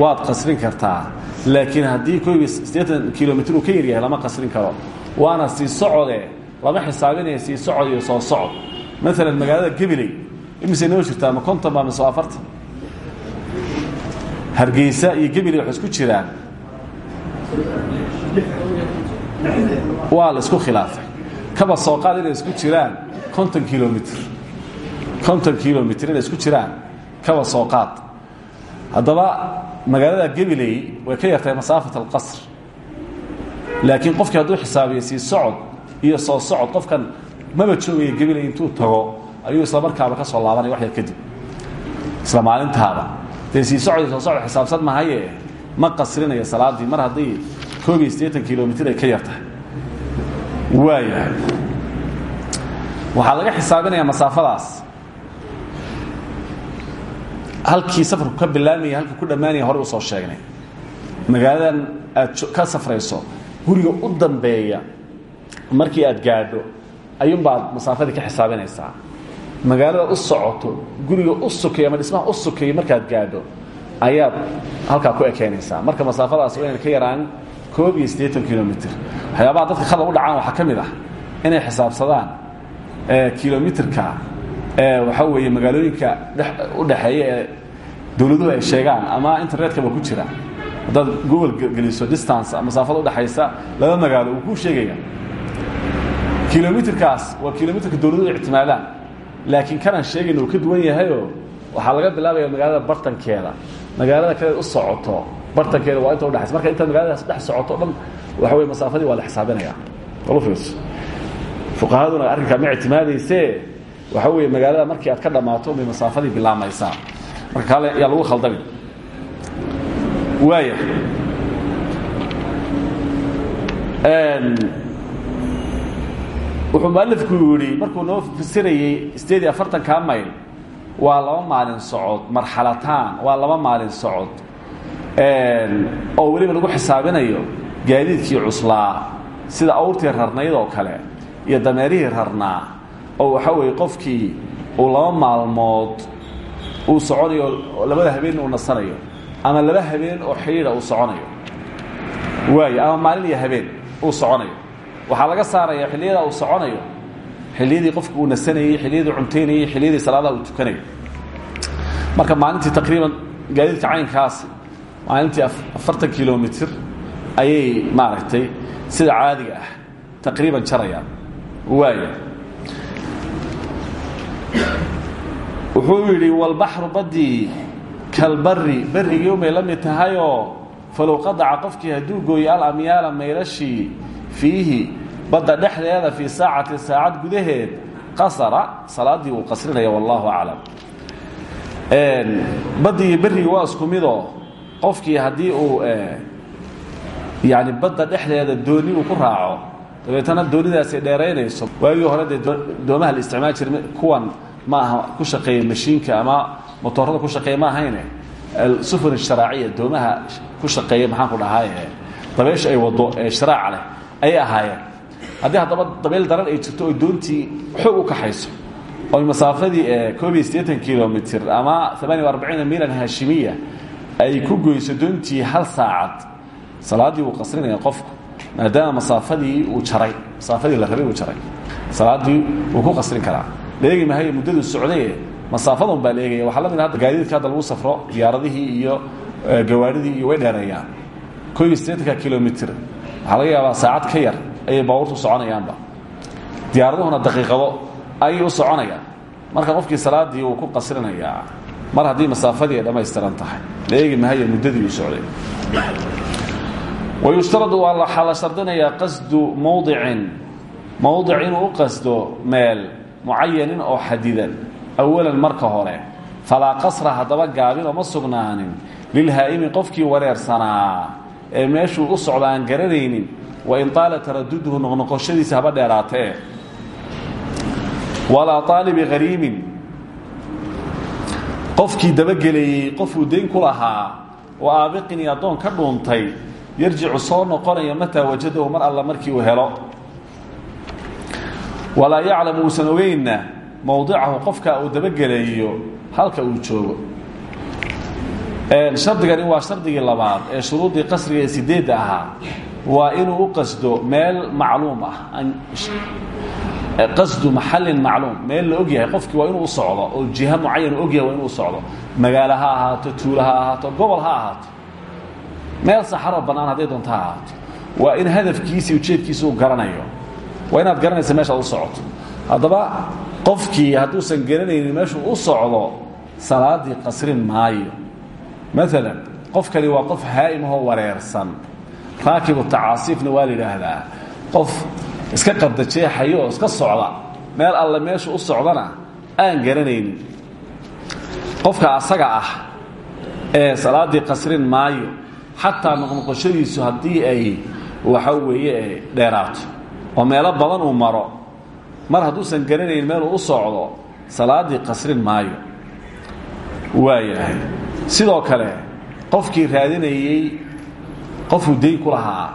waad qasrin kartaa laakiin haddii koob iyo siddeetan kilomitr uu ka yar yahay lama qasrin karo. Waana sii socode lama xisaabinaya sii socod iyo soo socod. Maalan magaalada gabiley imise noo jirtaa ma konton baa mise afartan hargeysa iyo gabiley waxay isku jiraan. Waa la isku khilaafay. Kaba soo qaad inay isku jiraan konton kilomitr. Konton kilomitr inay isku jiraan kaba soo qaad. Haddaba magaalada gabiley way ka yartahay masaafat alqasr. Laakiin qofkii hadduu xisaabiyo sii socod iyo soo socod qofkan maba joogaya gabiley intuu tago ayuu isla markaaba ka soo laabanaya wax yar kadib. Isla maalintaaba. Dee sii socod soo socod xisaabsan mahaye? Ma qasrinaya salaadii mar haddii koob iyo ay ka yar tahay waayahay. Waxaa laga xisaabinayaa masaafadaas halkii safarku ka bilaamaya halkii ku dhammaanaya horey u soo sheegnay. Magaaladan aad ka safrayso guriga u dambeeya markii aad gaadho ayuunbaad masaafadii ka xisaabinaysaa. Magaalada u socoto guriga u sokeeya ama dhismaha u sokeeya markaad gaadho ayaad halkaa ku ekeynaysaa marka masaafadaas waa inay ka yaraan koob iyo siddeetan kilomitr waxyaabaha dadka khada u dhacaan waxaa ka mid ah inay xisaabsadaan kilomitrka waxaa weeye magaalooyinka u dhexeeya ee dowladuhu ay sheegaan ama internetkaba ku jira. Haddaad google geliso distance masaafada udhexaysa laba magaalo uu kuu sheegaya. Kilomitrkaas waa kilomitrka dowladuhu ictimaadaan laakiin kanaan sheegayna uu ka duwan yahayoo waxaa laga bilaabaya magaalada bartankeeda. Magaalada kaleed u socoto. Bartankeeda waa inta udhexaysa marka intaad magaaladaas dhex socoto dhan waxa wey masaafadii waa la xisaabinaya. Walu fiirso fuqahaduna arrinkaa ma ictimaadayse waxa weeye magaalada markii aad ka dhammaato bay masaafadii bilaamaysaa. Marka kaale yaa lagu khaldami. Waaya wuxuu mualifku yidhi markuu noo fasirayey sideed iyo afartankaa mayl waa laba maalin socod marxalataan waa laba maalin socod. Oo weliba lagu xisaabinayo gaadiidkii cuslaa sida awrtii rarnayd oo kale iyo dameerihii rarnaa oo waxa weeye qofkii uu laba maalmood uu soconayo labada habeenna uu nasanayo ama laba habeen oo xidhiidha uu soconayo. Waayo ama maalin iyo habeen uu soconayo. Waxaa laga saaraya xilliyada uu soconayo xilliyadii qofka uu nasanayey xilliyadii cuntaynayey xilliyadii salaadaha uu tukanayo. Marka maalintii taqriiban gaadiidka caynkaasi maalintii afartan kilomitr ayay maaragtay sida caadiga ah taqriiban jarayaan. Waaya wuxuu yidhi walbaxru badii kalbari berrigii umay la mid tahayoo falow qadaca qofkii hadduu gooyo alamyaala maylashii fiihi badda dhexdeeda fii saacati saacad gudaheed qasara salaaddii wuu qasrinaya wallahu aclam. Baddi iyo berrigi waa isku midoo qofkii haddii uu yani badda dhexdeeda dooni uu ku raaco dabeetana doonidaasay dheeraynayso. Waagii hore dee doomaha la isticmaali jira kuwan ma aha ku shaqeeya mashiinka ama motoorada ku shaqeeya ma ahayne. Sufun sharaaciya doomaha ku shaqeeya maxaan ku dhahaaye dabeysha ay wado ee sharaaca leh ayay ahaayeen. Haddii haddaba dabeyl daran ay jirto oy doontii xoog u kaxayso oy masaafadii kilomitr ama milan haashimiya ay ku goyso doontii hal saacad salaaddii wuu qasrinaya qofku maadaama masaafadii uu jaray masaafadii la rabay uu jaray salaaddii wuu ku qasrin karaa la eegi mahayo muddadu socdaye masaafadun baa la eegaya waxaa la mid hadda gaadiidka hadda lagu safro diyaaradihii iyo gawaadhidii iyo way dheereeyaan. Koo iyo siddeetanka kilomitr waxaa laga yaabaa saacad ka yar ayay baabuurtu soconayaanba. Diyaaraduhuna daqiiqado ayay u soconayaan. Marka qofkii salaaddii wuu ku qasrinayaa mar haddii masaafadii ay dhammaystiran tahay la eegi mahayo muddadii uu socday? Wayushtaradu waxaa la shardinayaa qasdu mowdicin mowdic inuu u qasdo meel mucayanin oo xadidan awalan marka hore falaa qasra haddaba gaabinoo ma sugnaanin. Lilhaa'imi qofkii wareersanaa. Ee meeshuu u socda aan garanaynin. Wain taala taraduduhu noqnoqoshadiisa haba dheeraatee. Walaa aalibi hariimin qofkii dabageleeyey qofuu dayn ku lahaa oo aabiqin iyo addoon ka dhuuntay yarjicu soo noqonaya mataa wajadahu mar alla markii uu helo walaa yaclamu uusan ogeynna mowdicahu qofka uu dabageleeyo halka uu joogo. Shardigani waa shardigii labaad ee shuruuddii qasriga ee sideedda ahaa. Waa inuu u qasdo meel macluum ah qasdu maxalin macluum. Meel la og yahay qofkii waa inuu u socdo oo jiha mucayan u og yahay waa inuu u socdo. Magaalo ha ahaato tuulo ha ahaato gobol ha ahaato. Meel saxaroo bannaan hadday doonto ha ahaato. Waa in hadafkiisi ujeedkiisa uu garanayo waa inaad garanaysa meeshaad u socoto. Haddaba qofkii hadduusan garanaynin meeshuu u socdo salaaddii qasrin maayo. Maalan qofkani waa qof haa'imahoo wareersan. Raakibu tacaasiifna waa la yidhaahdaa. Qof iska qabdajeexayo oo iska socda meel alle meeshu u socdana aan garanaynin. Qofka asaga ah ee salaaddii qasrin maayo xataa noqnoqoshadiisu haddii ay waxa weeye dheeraato oo meelo badan uu maro. Mar hadduusan garanayn meeluu u socdo salaaddii qasrin maayo. Waayahay sidoo kale qofkii raadinayey qofuu dayn ku lahaa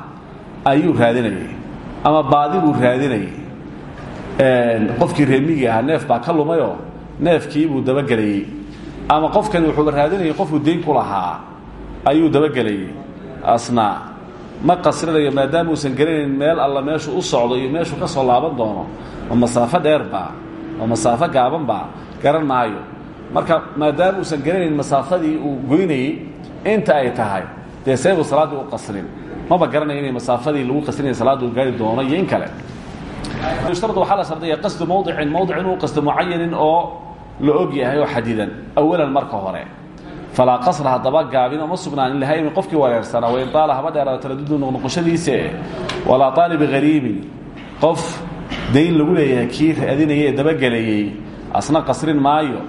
ayuu raadinayay ama baadi buu raadinayay qofkii reemigii ahaa neef baa ka lumayoo neefkii buu dabagelayey. Ama qofkani wuxuuba raadinayay qofuu dayn ku lahaa ayuu dabagelayey. Asna ma qasrinayo maadaama uusan garanayn meel alla meeshuu u socdo iyo meeshuu ka soo laaban doono ma masaafo dheerbaa ma masaafo gaabanbaa garan maayo. Marka maadaama uusan garanayn masaafadii uu goynayey inta ay tahay dee seebuu salaaddii u qasrin. Maba garanayo inay masaafadii lagu qasrinaya salaadda uu gaari doono iyo in kale. Yushtarad waxaa la shardiya qasdu mawdicin mawdic inuu qasdo mucayanin oo la og yahay oo xadidan awalan marka hore falaa qasra haddaba gaabin oma sugnaanin lahaymin qofkii wareersanaa wain taala haba dheeraado taladudu noqnoqoshadiise walaa taalibi hariibin qof dayn lagu leeyahay kii raadinaya ee dabagelayey asna qasrin maayo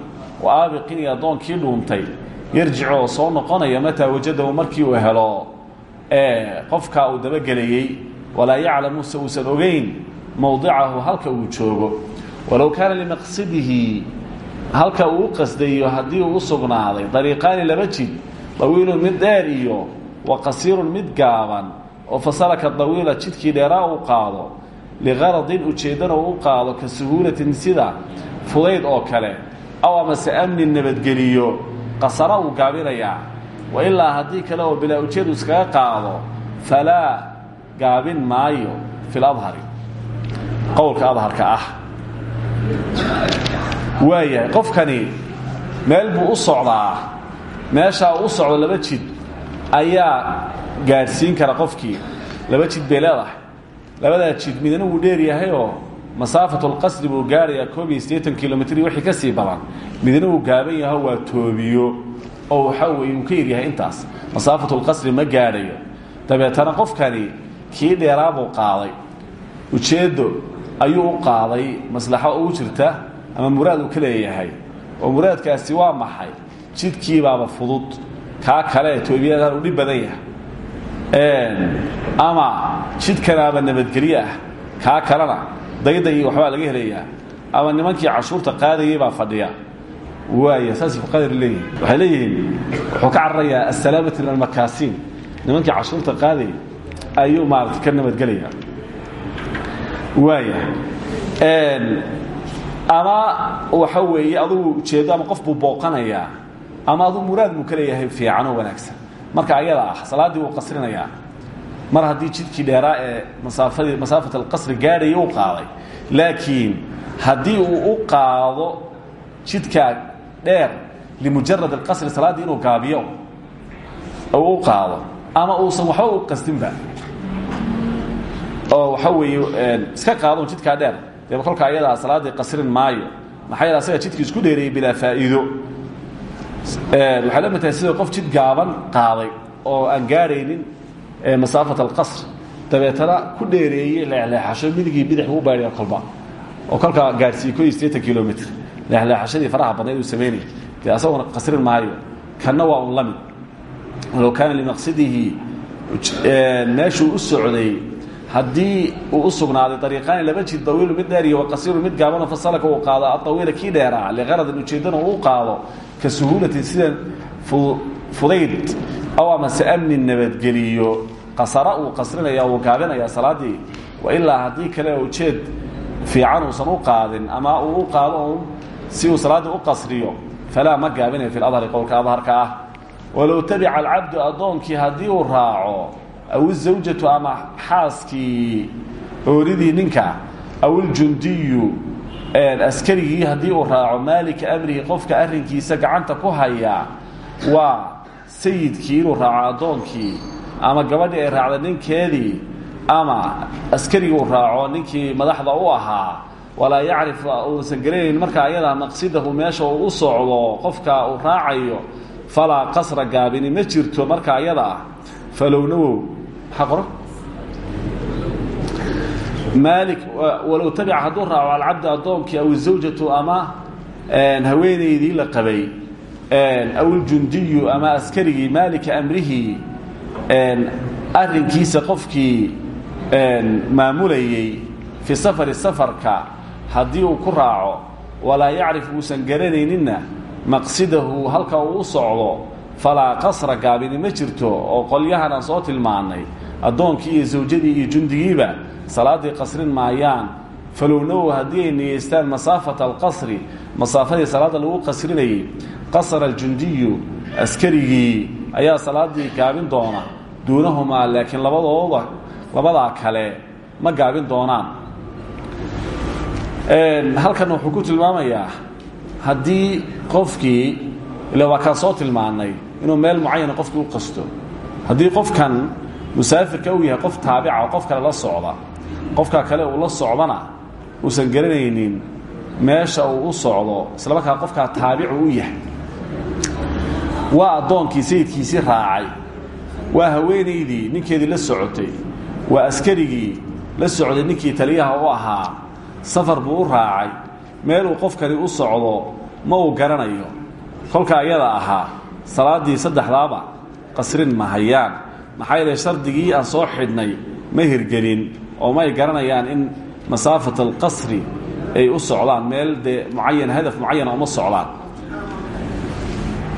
wa aabiqin iyo addoonkii dhuuntay yarjic oo soo noqonaya mataa wajadahu markii uu helo qofkaa uu dabagelayey walaa yaclamu se uusan ogayn mowdicahu halka uu joogo walow kaana limaqsidihi halka uu qasdayo haddii uu u sugnaaday dariiqaani laba jid. Dawiilun mid dheer iyo wa qasiirun mid gaaban oo fasalaka dawiila jidkii dheeraa uu qaado. Liqaradin ujeeddana uu u qaado ka suhuulatin sida fudayd oo kale. Aw amase amnin nabadgeliyo qasara uu gaabinayaa wa ilaa haddii kale oo bilaa ujeedu iskaga qaado falaa gaabin maayo fi ladhari qowlka adharka ah waayahay qofkani meel buu u socdaa. Meeshaa uu socdo laba jid ayaa gaadhsiin kara qofkii. Laba jid bay leedahay. Jid midna wuu dheer yahayoo masaafatulqasri buu gaadhayaa koob iyo siddeetan kilomitr wixii ka sii badan. Midna uu gaaban yaho waa toobiyo. Oo waxaa weeye uu ka yaryahay intaas. Masaafatulqasri ma gaadhayo. Dabeetana qofkani kii dheeraa buu qaaday. Ujeeddo ayuu u qaaday. Maslaxo ugu jirta ama muraad uu ka leeyahay. Oo muraadkaasi waa maxay? Jidkiibaaba fudud kaa kale toobiyadaan u dhib badan yahay. Ama jidkanaaba nabadgelyo ah kaa kalena dayda iyo waxbaa laga helayaa ama nimankii cashuurta qaadayay baa fadhiya. Waaya saasay fuqadar leeyihiin waxay leeyihiin wuxuu ka cararayaa assalaamati min almakaasiin nimankii cashuurta qaadayay ayuu maarata ka nabadgelayaa. Waaya ama waxa weeye adugu ujeedo ama qof buu booqanayaa ama adugu muraad buu ka leeyahay fiicanoo wanaagsan. Marka ayada ah salaaddii wuu qasrinayaa. Mar haddii jidkii dheeraa ee masaafadii masaafat alqasri gaadhaya u qaaday laakiin haddii uu u qaado jidkaa dheer limujarad alqasri salaaddii inuu gaabiyo uu qaado ama uusan waxba u qasdinba oo waxa weeye iska qaado jidkaa dheer dee kolka ayadaa salaaddii qasrin maayo maxaa yeele asaga jidkii isku dheereeyey bilaa faa'iido. Waxay la mid tahay sida qof jid gaaban qaaday oo aan gaadhaynin masaafat alqasr. Dabeetana ku dheereeyey leexleexasho midigii bidix ugu baydhaya kolba oo kolkaa gaadhsiiyey ko iyo siddeetan kilomitr leexleexashadii faraha badnayd uu samaynayay dee asaguna qasrin maayo. Kanna waa un la mid walow kaana limaqsidihi meeshuu u socday haddii uu u sugnaaday ariiqaani laba jid dawiilu mid dheer iyo waqasiiru mid gaabano fasalaka uu qaado adawiila kii dheeraa liqaradin ujeeddana uu qaado ka suhuulatin sida fudayd aw amase amnin nabadgeliyo qasara uu qasrinaya uu gaabinaya salaaddii wailaa haddii kale ujeed fiican uusan u qaadin ama uu qaado si uu salaaddii u qasriyo falaa ma gaabinayo fi ladhari qowlka adharka ah. Walow tabica alcabdu addoonkii haddii uu aw izawjatu ama xaaskii ooridii ninka aw iljundiyu askarigii haddii uu raaco maalika amrihi qofka arrinkiisa gacanta ku haya waa sayidkii inuu raaco ama gabadhii ay raacda ninkeedii ama askarigii uu raaco ninkii madaxda u ahaa walaa yacrif uusan garanayn markaa ayadaa maqsidahu meesha uu u socdo qofka uu raacayo falaa qasra gaabini ma jirto marka ayada ah falownawow qoran maali walow tabica hadduu raaco alcabdi addoonkii aw izawjatu ama haweenaydii la qabay aw iljundiyu ama askarigii maalika amrihi arrinkiisa qofkii maamulayey fii safari safarka haddii uu ku raaco walaa yacrif uusan garanayninna maqsidahu halka uu u socdo falaa qasra gaabini ma jirto oo qolyahan aan soo tilmaannay addoonkii iyo zawjadii iyo jundigiiba salaaddii qasrin maayaan. Falownow haddii ay niyeystaan masaafata alqasri masaafadii salaadda lagu qasrinayay qasara aljundiyu askarigii ayaa salaaddii gaabin doona. Duunahumaa laakiin labadooda labadaa kale ma gaabin doonaan. Halkan wuxuu ku tilmaamayaa haddii qofkii ila waa kaan soo tilmaannay inuu meel mucayana qofkii u qasto. Haddii qofkan musaafirka uu yahay qof taabica qof kale la socda qofka kale uu la socdana uusan garanaynin meesha uu u socdo isla markaa qofkaa taabicu u yahay. Waa addoonkii sayidkiisii raacay waa haweenaydii ninkeedii la socotay waa askarigii la socday ninkii taliyaha u ahaa safar buu u raacay meeluu qofkani u socdo ma uu garanayo. Kolka ayada ahaa salaaddii saddexdaaba qasrin mahayaan maxaa yeele shardigii aan soo xidhnay ma hirgelin oo may garanayaan in masaafat alqasri ay u socdaan meel dee mucayan hadaf mucayana uma socdaan.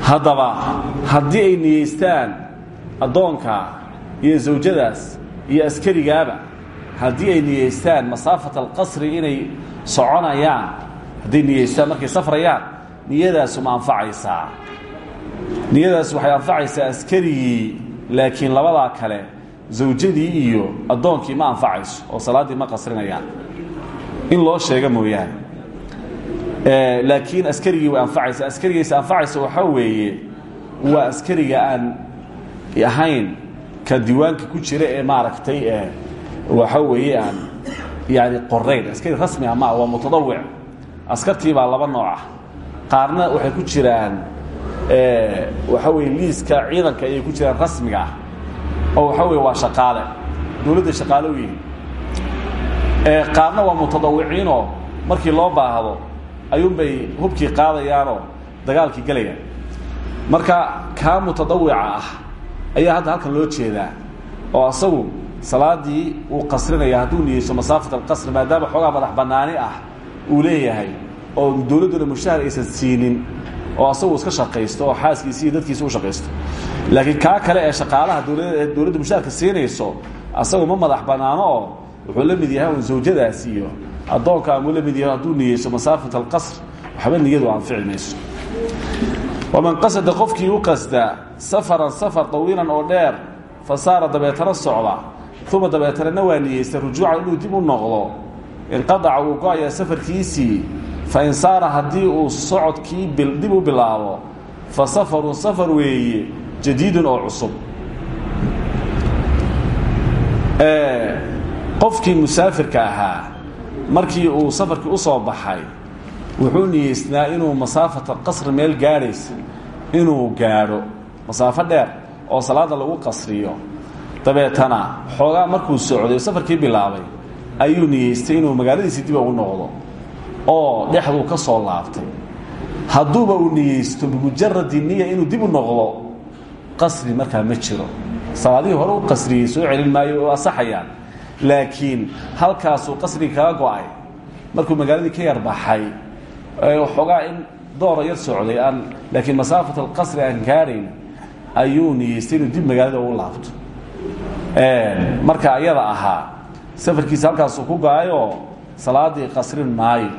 Haddaba haddii ay niyeystaan addoonka iyo zawjadaas iyo askarigaaba haddii ay niyeystaan masaafat alqasri inay soconayaan hadday niyeystaan markay safrayaan niyadaasu ma anfacaysaa niyadaas waxay anfacaysaa askarigii laakiin labadaa kale zawjadii iyo addoonkii ma anfacayso oo salaaddii ma qasrinayaan. In loo sheega mooyaane. Laakiin askarigii way anfacaysa askarigiisa anfacaysa waxaa weeye waa askariga aan ahayn ka diiwaanka ku jira ee maaragtay waxa weeye aan yani qorayn. Askari rasmi ah maa waa mutadawic askartii baa laba nooc ah. Qaarna waxay ku jiraan waxa weye liiska ciidanka ayay ku jiraan rasmiga ah. Oo waxa weye waa shaqaale. Dowladda shaqaale u yihiin qaarna waa mutadawiciinoo markii loo baahdo ayuunbay hubkii qaadayaanoo dagaalkii gelayaan marka kaa mutadawica ah ayaa hadda halkan loo jeedaa. Oo asagu salaadii uu qasrinaya hadduu niyeyso masaafat alqasri maadaama xoogaa madax bannaani ah uu leeyahay oo dowladduna mushahar aysan siinin oo asagu iska shaqaysto oo xaaskiisi iyo dadkiisa u shaqaysto. Laakiin kaa kale ee shaqaalaha dowlad dowladda mushaharka siinayso asagu ma madax bannaano oo wuxuu la mid yahay un zawjadaas iyo addoonka amuu la mid yahay hadduu niyeyso masaafat alqasr waxba niyadu anfici mayso. Waman qasada qofkii u qasda safaran safar tawiilan oo dheer fa saara dabeetana socda uma dabeetanana waa niyeystay rujuucan inuu dib u noqdo inqadaca wuu go'ayaa safarkiisii fain saara haddii uu socodkii dib u bilaabo fa safarun safar weeye jadiidun oo cusub qofkii musaafirka ahaa markii uu safarkii u soo baxay wuxuu niyeysnaa inuu masaafata qasri meel gaadhaysa inuu gaadho masaafo dheer oo salaada lagu qasriyo dabeetana xoogaa markuu socday safarkii bilaabay ayuu niyeystay inuu magaaladiisii dib ugu noqdo oo dhexduu ka soo laabtay. Hadduuba uu niyeysto bimujaradi niya inuu dib u noqdo qasri markaa ma jiro. Salaadihii hore u qasriyey soo celin maayo oo asaxayaan laakiin halkaasuu qasrigi kaga go'ay markuu magaaladii ka yar baxay xoogaa in doora yar socday aan laakiin masaafat alqasri aan gaadhayn ayuu niyeystay inuu dib magaalada ugu laabto. Marka ayada ahaa safarkiisa halkaasuu ku go'ayoo salaadii qasrin maayo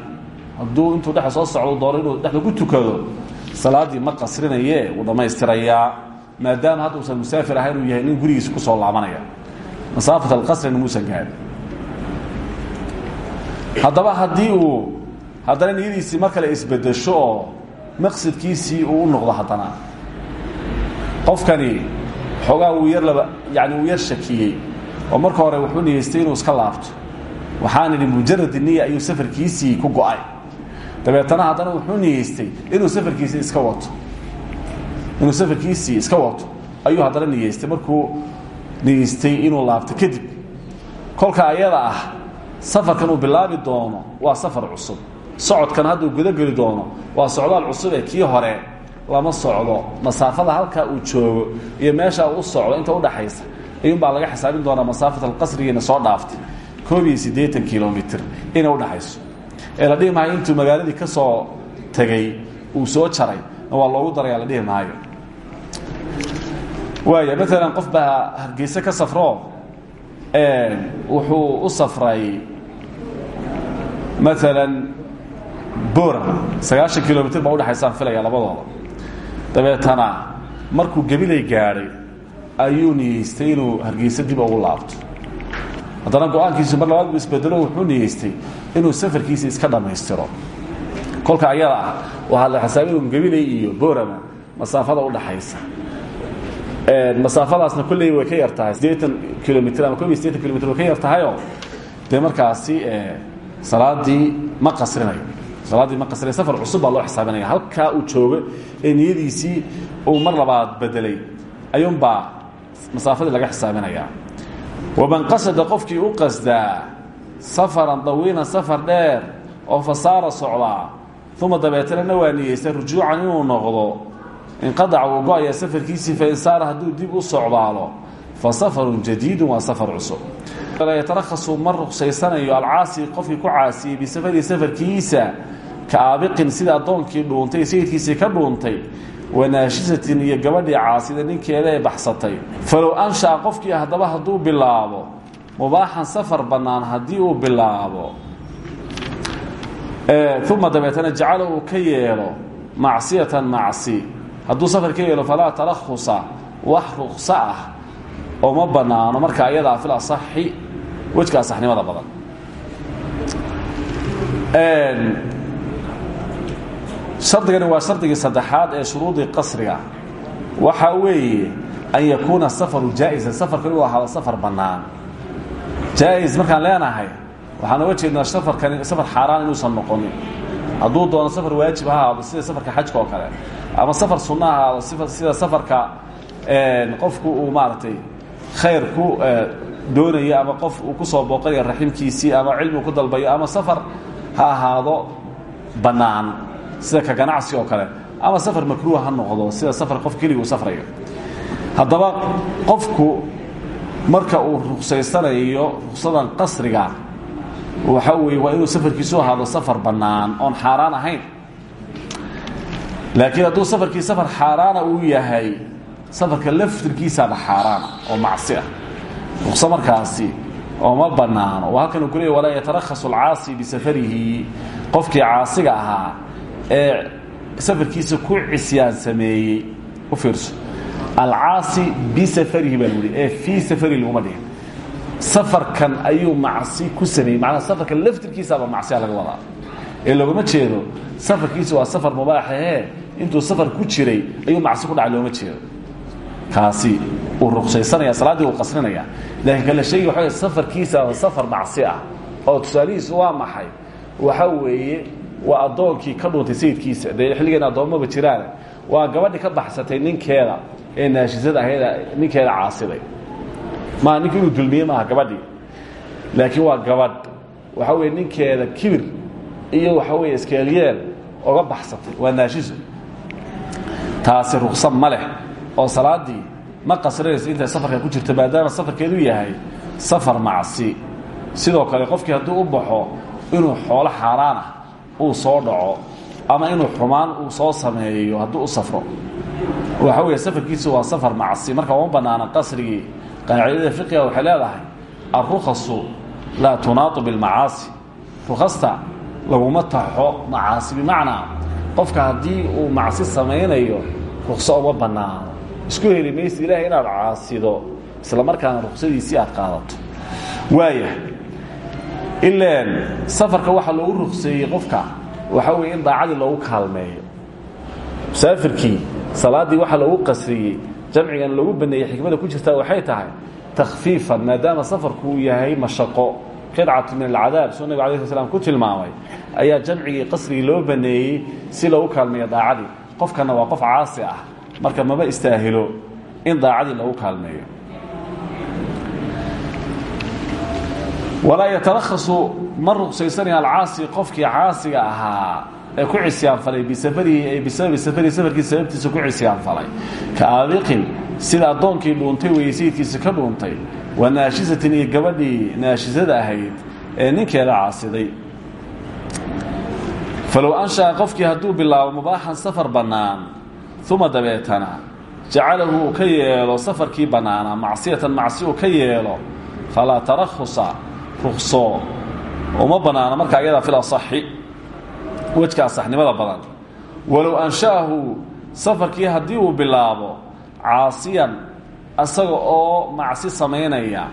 hadduu intuu dhexa soo socdo doono inuu ku tukado salaaddii ma qasrinaye wuu dhammaystirayaa maadaama hadda usan musaafir ahayn uu yahay nin gurigiisa ku soo laabanaya. Masaafat alqasrina muusan gaadhin haddaba haddii uu haddana niyadiisii mar isbedesho oo uu noqdo haddana qofkani xoogaa uu yar laba yani uu yar shakiyey oo marka hore wuxuu niyeystay inuu iska laabto. Waxaan idhi mujarad niya ayuu safarkiisii ku go'ay dabeetana haddana wuxuu niyeystay inuu safarkiisii iska wato. Inuu safarkiisii iska wato ayuu haddana niyeystay markuu niyeystay inuu laabto kadib kolka ayada ah safarkan uu bilaabi doono waa safar cusub. Socodkan hadduu gudogeli doono waa socdaal cusub ee kii hore lama socdo. Masaafada halkaa uu joogo iyo meesha uu socdo inta udhaxaysa ayuunbaa laga xisaabin doonaa masaafat alqasrigiina soo dhaaftay koob iyo siddeetan kilomitr udhaxayso ee la dhihi maayo intuu magaaladii ka soo tegey uu soo jaray waa loogu daraya la dhihi maayo. Waaya maalan qof baa hargeyse ka safro wuxuu u safray maalan bora sagaashan kilomitr baa udhexaysaan filaya labadooda. Dabeetana markuu gebilay gaadhay ayuu niyeystay inuu hargeyse dib ugu laabto. Haddana go'aankiisu mar labaad buu isbedelo wuxuu niyeystay inuu safarkiisa iska dhammaystiro. Kolka ayada ah waxaa la xisaabiy gebilay iyo borama masaafada udhaxaysa masaafadaasna kolley way ka yar tahay siddeetan kilomitr ama kob iyo sideetan kilomitr way ka yar tahayoo dee markaasi salaadii ma qasrinayo. Salaaddii ma qasrinayo safar cusub baa loo xisaabinaya. Halkaa uu joogo ee niyadiisii uu mar labaad bedelay ayuunbaa masaafadii laga xisaabinayaa. Waman qasada qofkii u qasdaa safaran dawiilan safar dheer oo fasaara socdaa uma dabeetana waa niyeystay rujuucan inuu noqdo. Inqadaca wuu go'ayaa safarkiisii fain saara hadduu dib u socdaalo fa safarun jadiidun waa safar cusub. Yatarakhasu ma ruqsaysanayo alcaasi qofkii ku caasiyey bisafarihi safarkiisa ka aabiqin sida addoonkii dhuuntay sayidkiisii ka dhuuntay wanaashisatin iyo gabadhii caasida ninkeeda ee baxsatay. Falow ansha'a qofkii haddaba hadduu bilaabo mubaaxan safar bannaan haddii uu bilaabo. Uma dabeetana jacala uu ka yeelo macsiyatan macsi. Safar ka yeelo falaa tarakhusa wax ah oo ma bannaano marka ayadaa fil asaxi wejka asaxnimada badan. Shardigani waa shardigii saddexaad ee shuruudii qasriga. Waxa weeye an yakuuna safaru jaa-isan safarka inuu ahaado safar bannaan jaa-is markaan leenahay waxaan oga jeednaa safarkani safar xaaraan inuusan noqonin. Hadduu doono safar waajib ha ahaado sida safarka xajka oo kale ama safar sunno ha ahaado sida safarka qofku uu maaragtay khayr ku doonayo ama qof uu ku soo booqanayo raximkiisii ama cilmi ku dalbayo ama safar ha ahaado bannaan sida ka ganacsi oo kale ama safar makruuha ha noqdo sida safar qof keliguu safrayo. Haddaba qofku marka uu ruksaysanayo ruksadan qasriga waxa weeye waa inuu safarkiisu ahaado safar bannaan oon xaaraan ahayn. Laakiin hadduu safarkii safar xaaraana uu yahay safarka laftirkiisaaba xaaraana oo macsi ah. Rukso markaasi oo ma bannaano halkan uu ku leeyay walaa yatarakhasu alcaasi bisafarihi. Qofkii caasiga ahaa ee safarkiisa ku cisyaan sameeyey u fiirso alcaasi bisafarihi baa lagu ee fii safarihi laguma dhihin safarkan ayuu macsi ku sameeyey macnaha safarka laftirkiisaaba macsiya laga wadaa ee loguma jeedo safarkiisa waa safar mubaaxahe intuu safar ku jiray ayuu macsi ku dhacay looma jeedo kaasi uu ruqsaysanaya salaaddii uu qasrinaya laakiin kale sheegi waxa safarkiisa waa safar macsi ah oo tusaalihiisu waa maxay waxa weeye waa addoonkii ka dhuuntay sayidkiisa dee xilligeena addoommaba jiraan waa gabadhii ka baxsatay ninkeeda ee naashisada ahayd ninkeeda caasiday. Maaha ninki inuu dulmiye maaha gabadhii. Laakiin waa gabadh. Waxa weye ninkeeda kibir iyo waxa weeye iskeelyeel oga baxsatay. Waa naashiso taasi ruksa ma leh oo salaaddii ma qasrinayso intay safarka ku jirto maadaama safarkeedu yahay safar macsi. Sidoo kale qofkii hadduu u baxo inuu xoolo xaaraanah uu soo dhaco ama inuu xumaan uu soo sameeyo hadduu u safro waxa weeye safarkiisu waa safar macsi. Marka uma bannaana qasrigii qaacidada fiqiga waxay leedahay alrukhasu laa tunaatu bilmacaasi. Rukhasta laguma taxo macaasi. Bimacnaa qofka haddii uu macsi samaynayo rukso uma bannaano isku heli maysa ilaahay inaad caasido isla markaana ruksadiisii aad qaadato. Waaya ilaan safarka waxaa loogu rukseeyey qofka waxaa weeye in daacadii loogu kaalmeeyo. Musaafirkii salaaddii waxaa loogu qasriyey jamcigan loogu baneeyey xikmada ku jirtaa waxay tahay takhfiifan maadaama safarku yahay mashaqo qidcatu min alcadaab suu nabig alay sl slam ku tilmaamay ayaa jamcigii qasrigii loo baneeyey si loogu kaalmeeyo daacadii. Qofkana waa qof caasi ah marka maba istaahilo in daacadii loogu kaalmeeyo. Walaa yatarakhasu ma ruqsaysanaya alcaasi qofkii caasiga ahaa ee ku cisyaanfalay bisafarihi bisababi safarihi safarkii sababtiisa ku cisyaanfalay ka aabiqin sida addoonkii dhuuntay weeye sayidkiisa ka dhuuntay waa naashisatin iyo naashisada ahayd ee ninkeeda caasiday. Falow ansha'a qofkii hadduu bilaabo mubaaxan safar bannaan uma dabeetana jacalahu uu ka yeelo safarkii bannaanaa macsiyatan macsi uu ka yeelo falaa tarakhusa rukso uma bannaano marka ayadaa fil asaxi wejka asaxnimada badan. Walow ansha'ahu safarkii haddii uu bilaabo caasiyan asaga oo macsi samaynaya.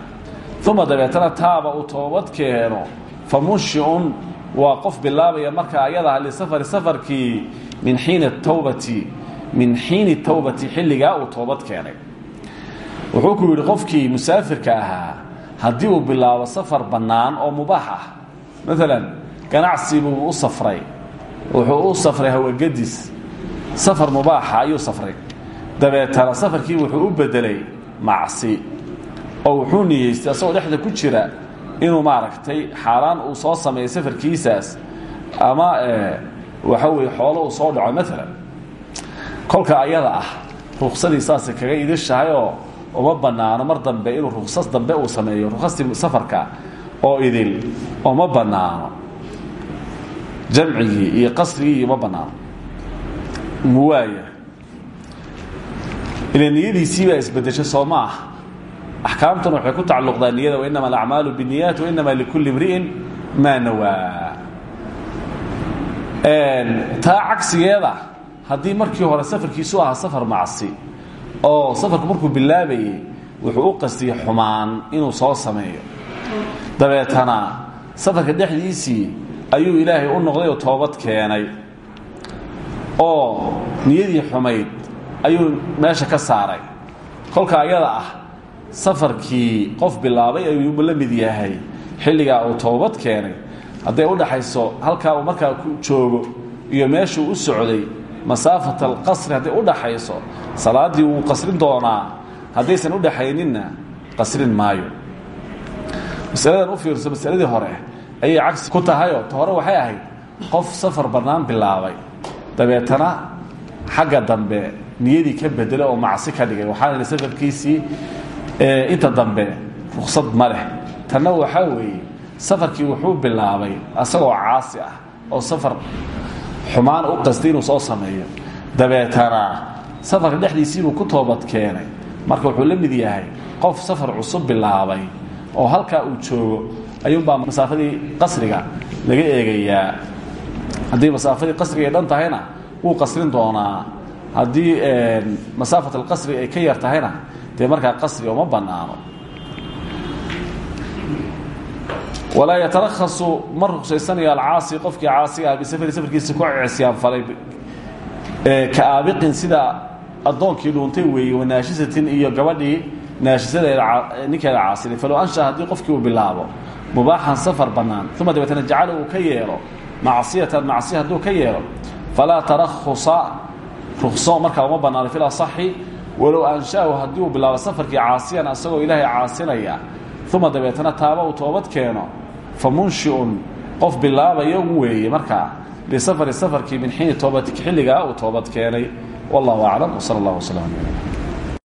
Uma dabeetana taaba uu toobad keeno. Fa munshiun waa qof bilaabaya marka ayadaha lisafari safarkii min xiini tawbati min xiini tawbati xilligaa uu toobad keenay. Wuxuu ku yidhi qofkii musaafirka ahaa haddii uu bilaabo safar bannaan oo mubaax ah. Maalan ganacsi buu u safray wuxuu u safray hawagadis safar mubaaxa ayuu safray. Dabeetana safarkii wuxuu u bedelay macsi. Oo wuxuu niyeystay asagoo dhexda ku jira inuu maaragtay xaaraan uu soo sameeyo safarkiisaas ama waxa weye xoolo uu soo dhaco maalan kolka ayada ah ruqsadii saasay kaga idishahayoo uma bannaano mar dambe inuu ruksas dambe uu sameeyo ruksastii safarka oo idil uma bannaano jamcigii iyo qasrigii uma bannaano muwaaya ila niyadiisii baa isbedeshay soo ma ah axkaamtuna waxay ku tacalluqdaa niyada wainama alacmaalu biاniyaat wainama likulli imri'in maa nawaa. Taa cagsigeeda haddii markii hore safarkiisu ahaa safar macsi oo safarku markuu bilaabayey wuxuu u qastiyey xumaan inuu soo sameeyo. Dabeetana safarka dhexdiisii ayuu ilaahay u noqday oo toobad keenay. Oo niyadii xumayd ayuu meesha ka saaray. Kolka ayada ah safarkii qof bilaabay ayuu la mid yahay. Xilligaa uu toobad keenay hadday u dhaxayso halkaa uu markaa ku joogo iyo meeshuu u socday masaafat alqasri hadday u dhaxayso salaaddii wuu qasrin doonaa. Haddaysan u dhaxayninna qasrin maayo. Masaladan u fiirso masaladii hore ayay cagsi ku tahayoo ta hore waxay ahayd qof safar bannaan bilaabay. Dabeetana xagga dambe niyadii ka bedelo oo macsi ka dhigay waxaa la safarkiisii inta dambe ruksad ma leh. Tanna waxaa weeye safarkii wuxuu bilaabay asagoo caasi ah oo safar xumaan u qastay inuu soo sameeyo. Dabeetana safarka dhexdiisiibuu ku toobad keenay. Marka wuxuu la mid yahay qof safar cusub bilaabay oo halkaa uu joogo ayuunbaa masaafadii qasriga laga eegayaa? Haddii masaafadii qasriga ay dhan tahayna wuu qasrin doonaa. Haddii masaafat alqasri ay ka yar tahayna dee markaa qasriga uma bannaano. Walaa yatarakhasu ma ruqsaysanayo alcaasi qofkii caasiga ah bisafari safarkiisa ku cisyaanfalay ka aabiqin sida addoonkii dhuuntay weeye wanaashisatin iyo gabadhii naashisadeeda ninkeeda caasinay falow ansha haddii qofkii uu bilaabo mubaaxan safar bannaan uma dabeetana jacala uu ka yeelo macsiyatan macsi hadduu ka yeelo falaa tarakhusa rukso markaa uma bannaano fil asaxi walow ansha'ahu haddii uu bilaabo safarkii caasiyan asagoo ilaahay caasinaya uma dabeetana taaba uu toobad keeno fa munshiun qof bilaabaya weeye markaa lisafari safarkii min xiini toobati xilligaa uu toobad keenay wallahu aclam wsala allah wslam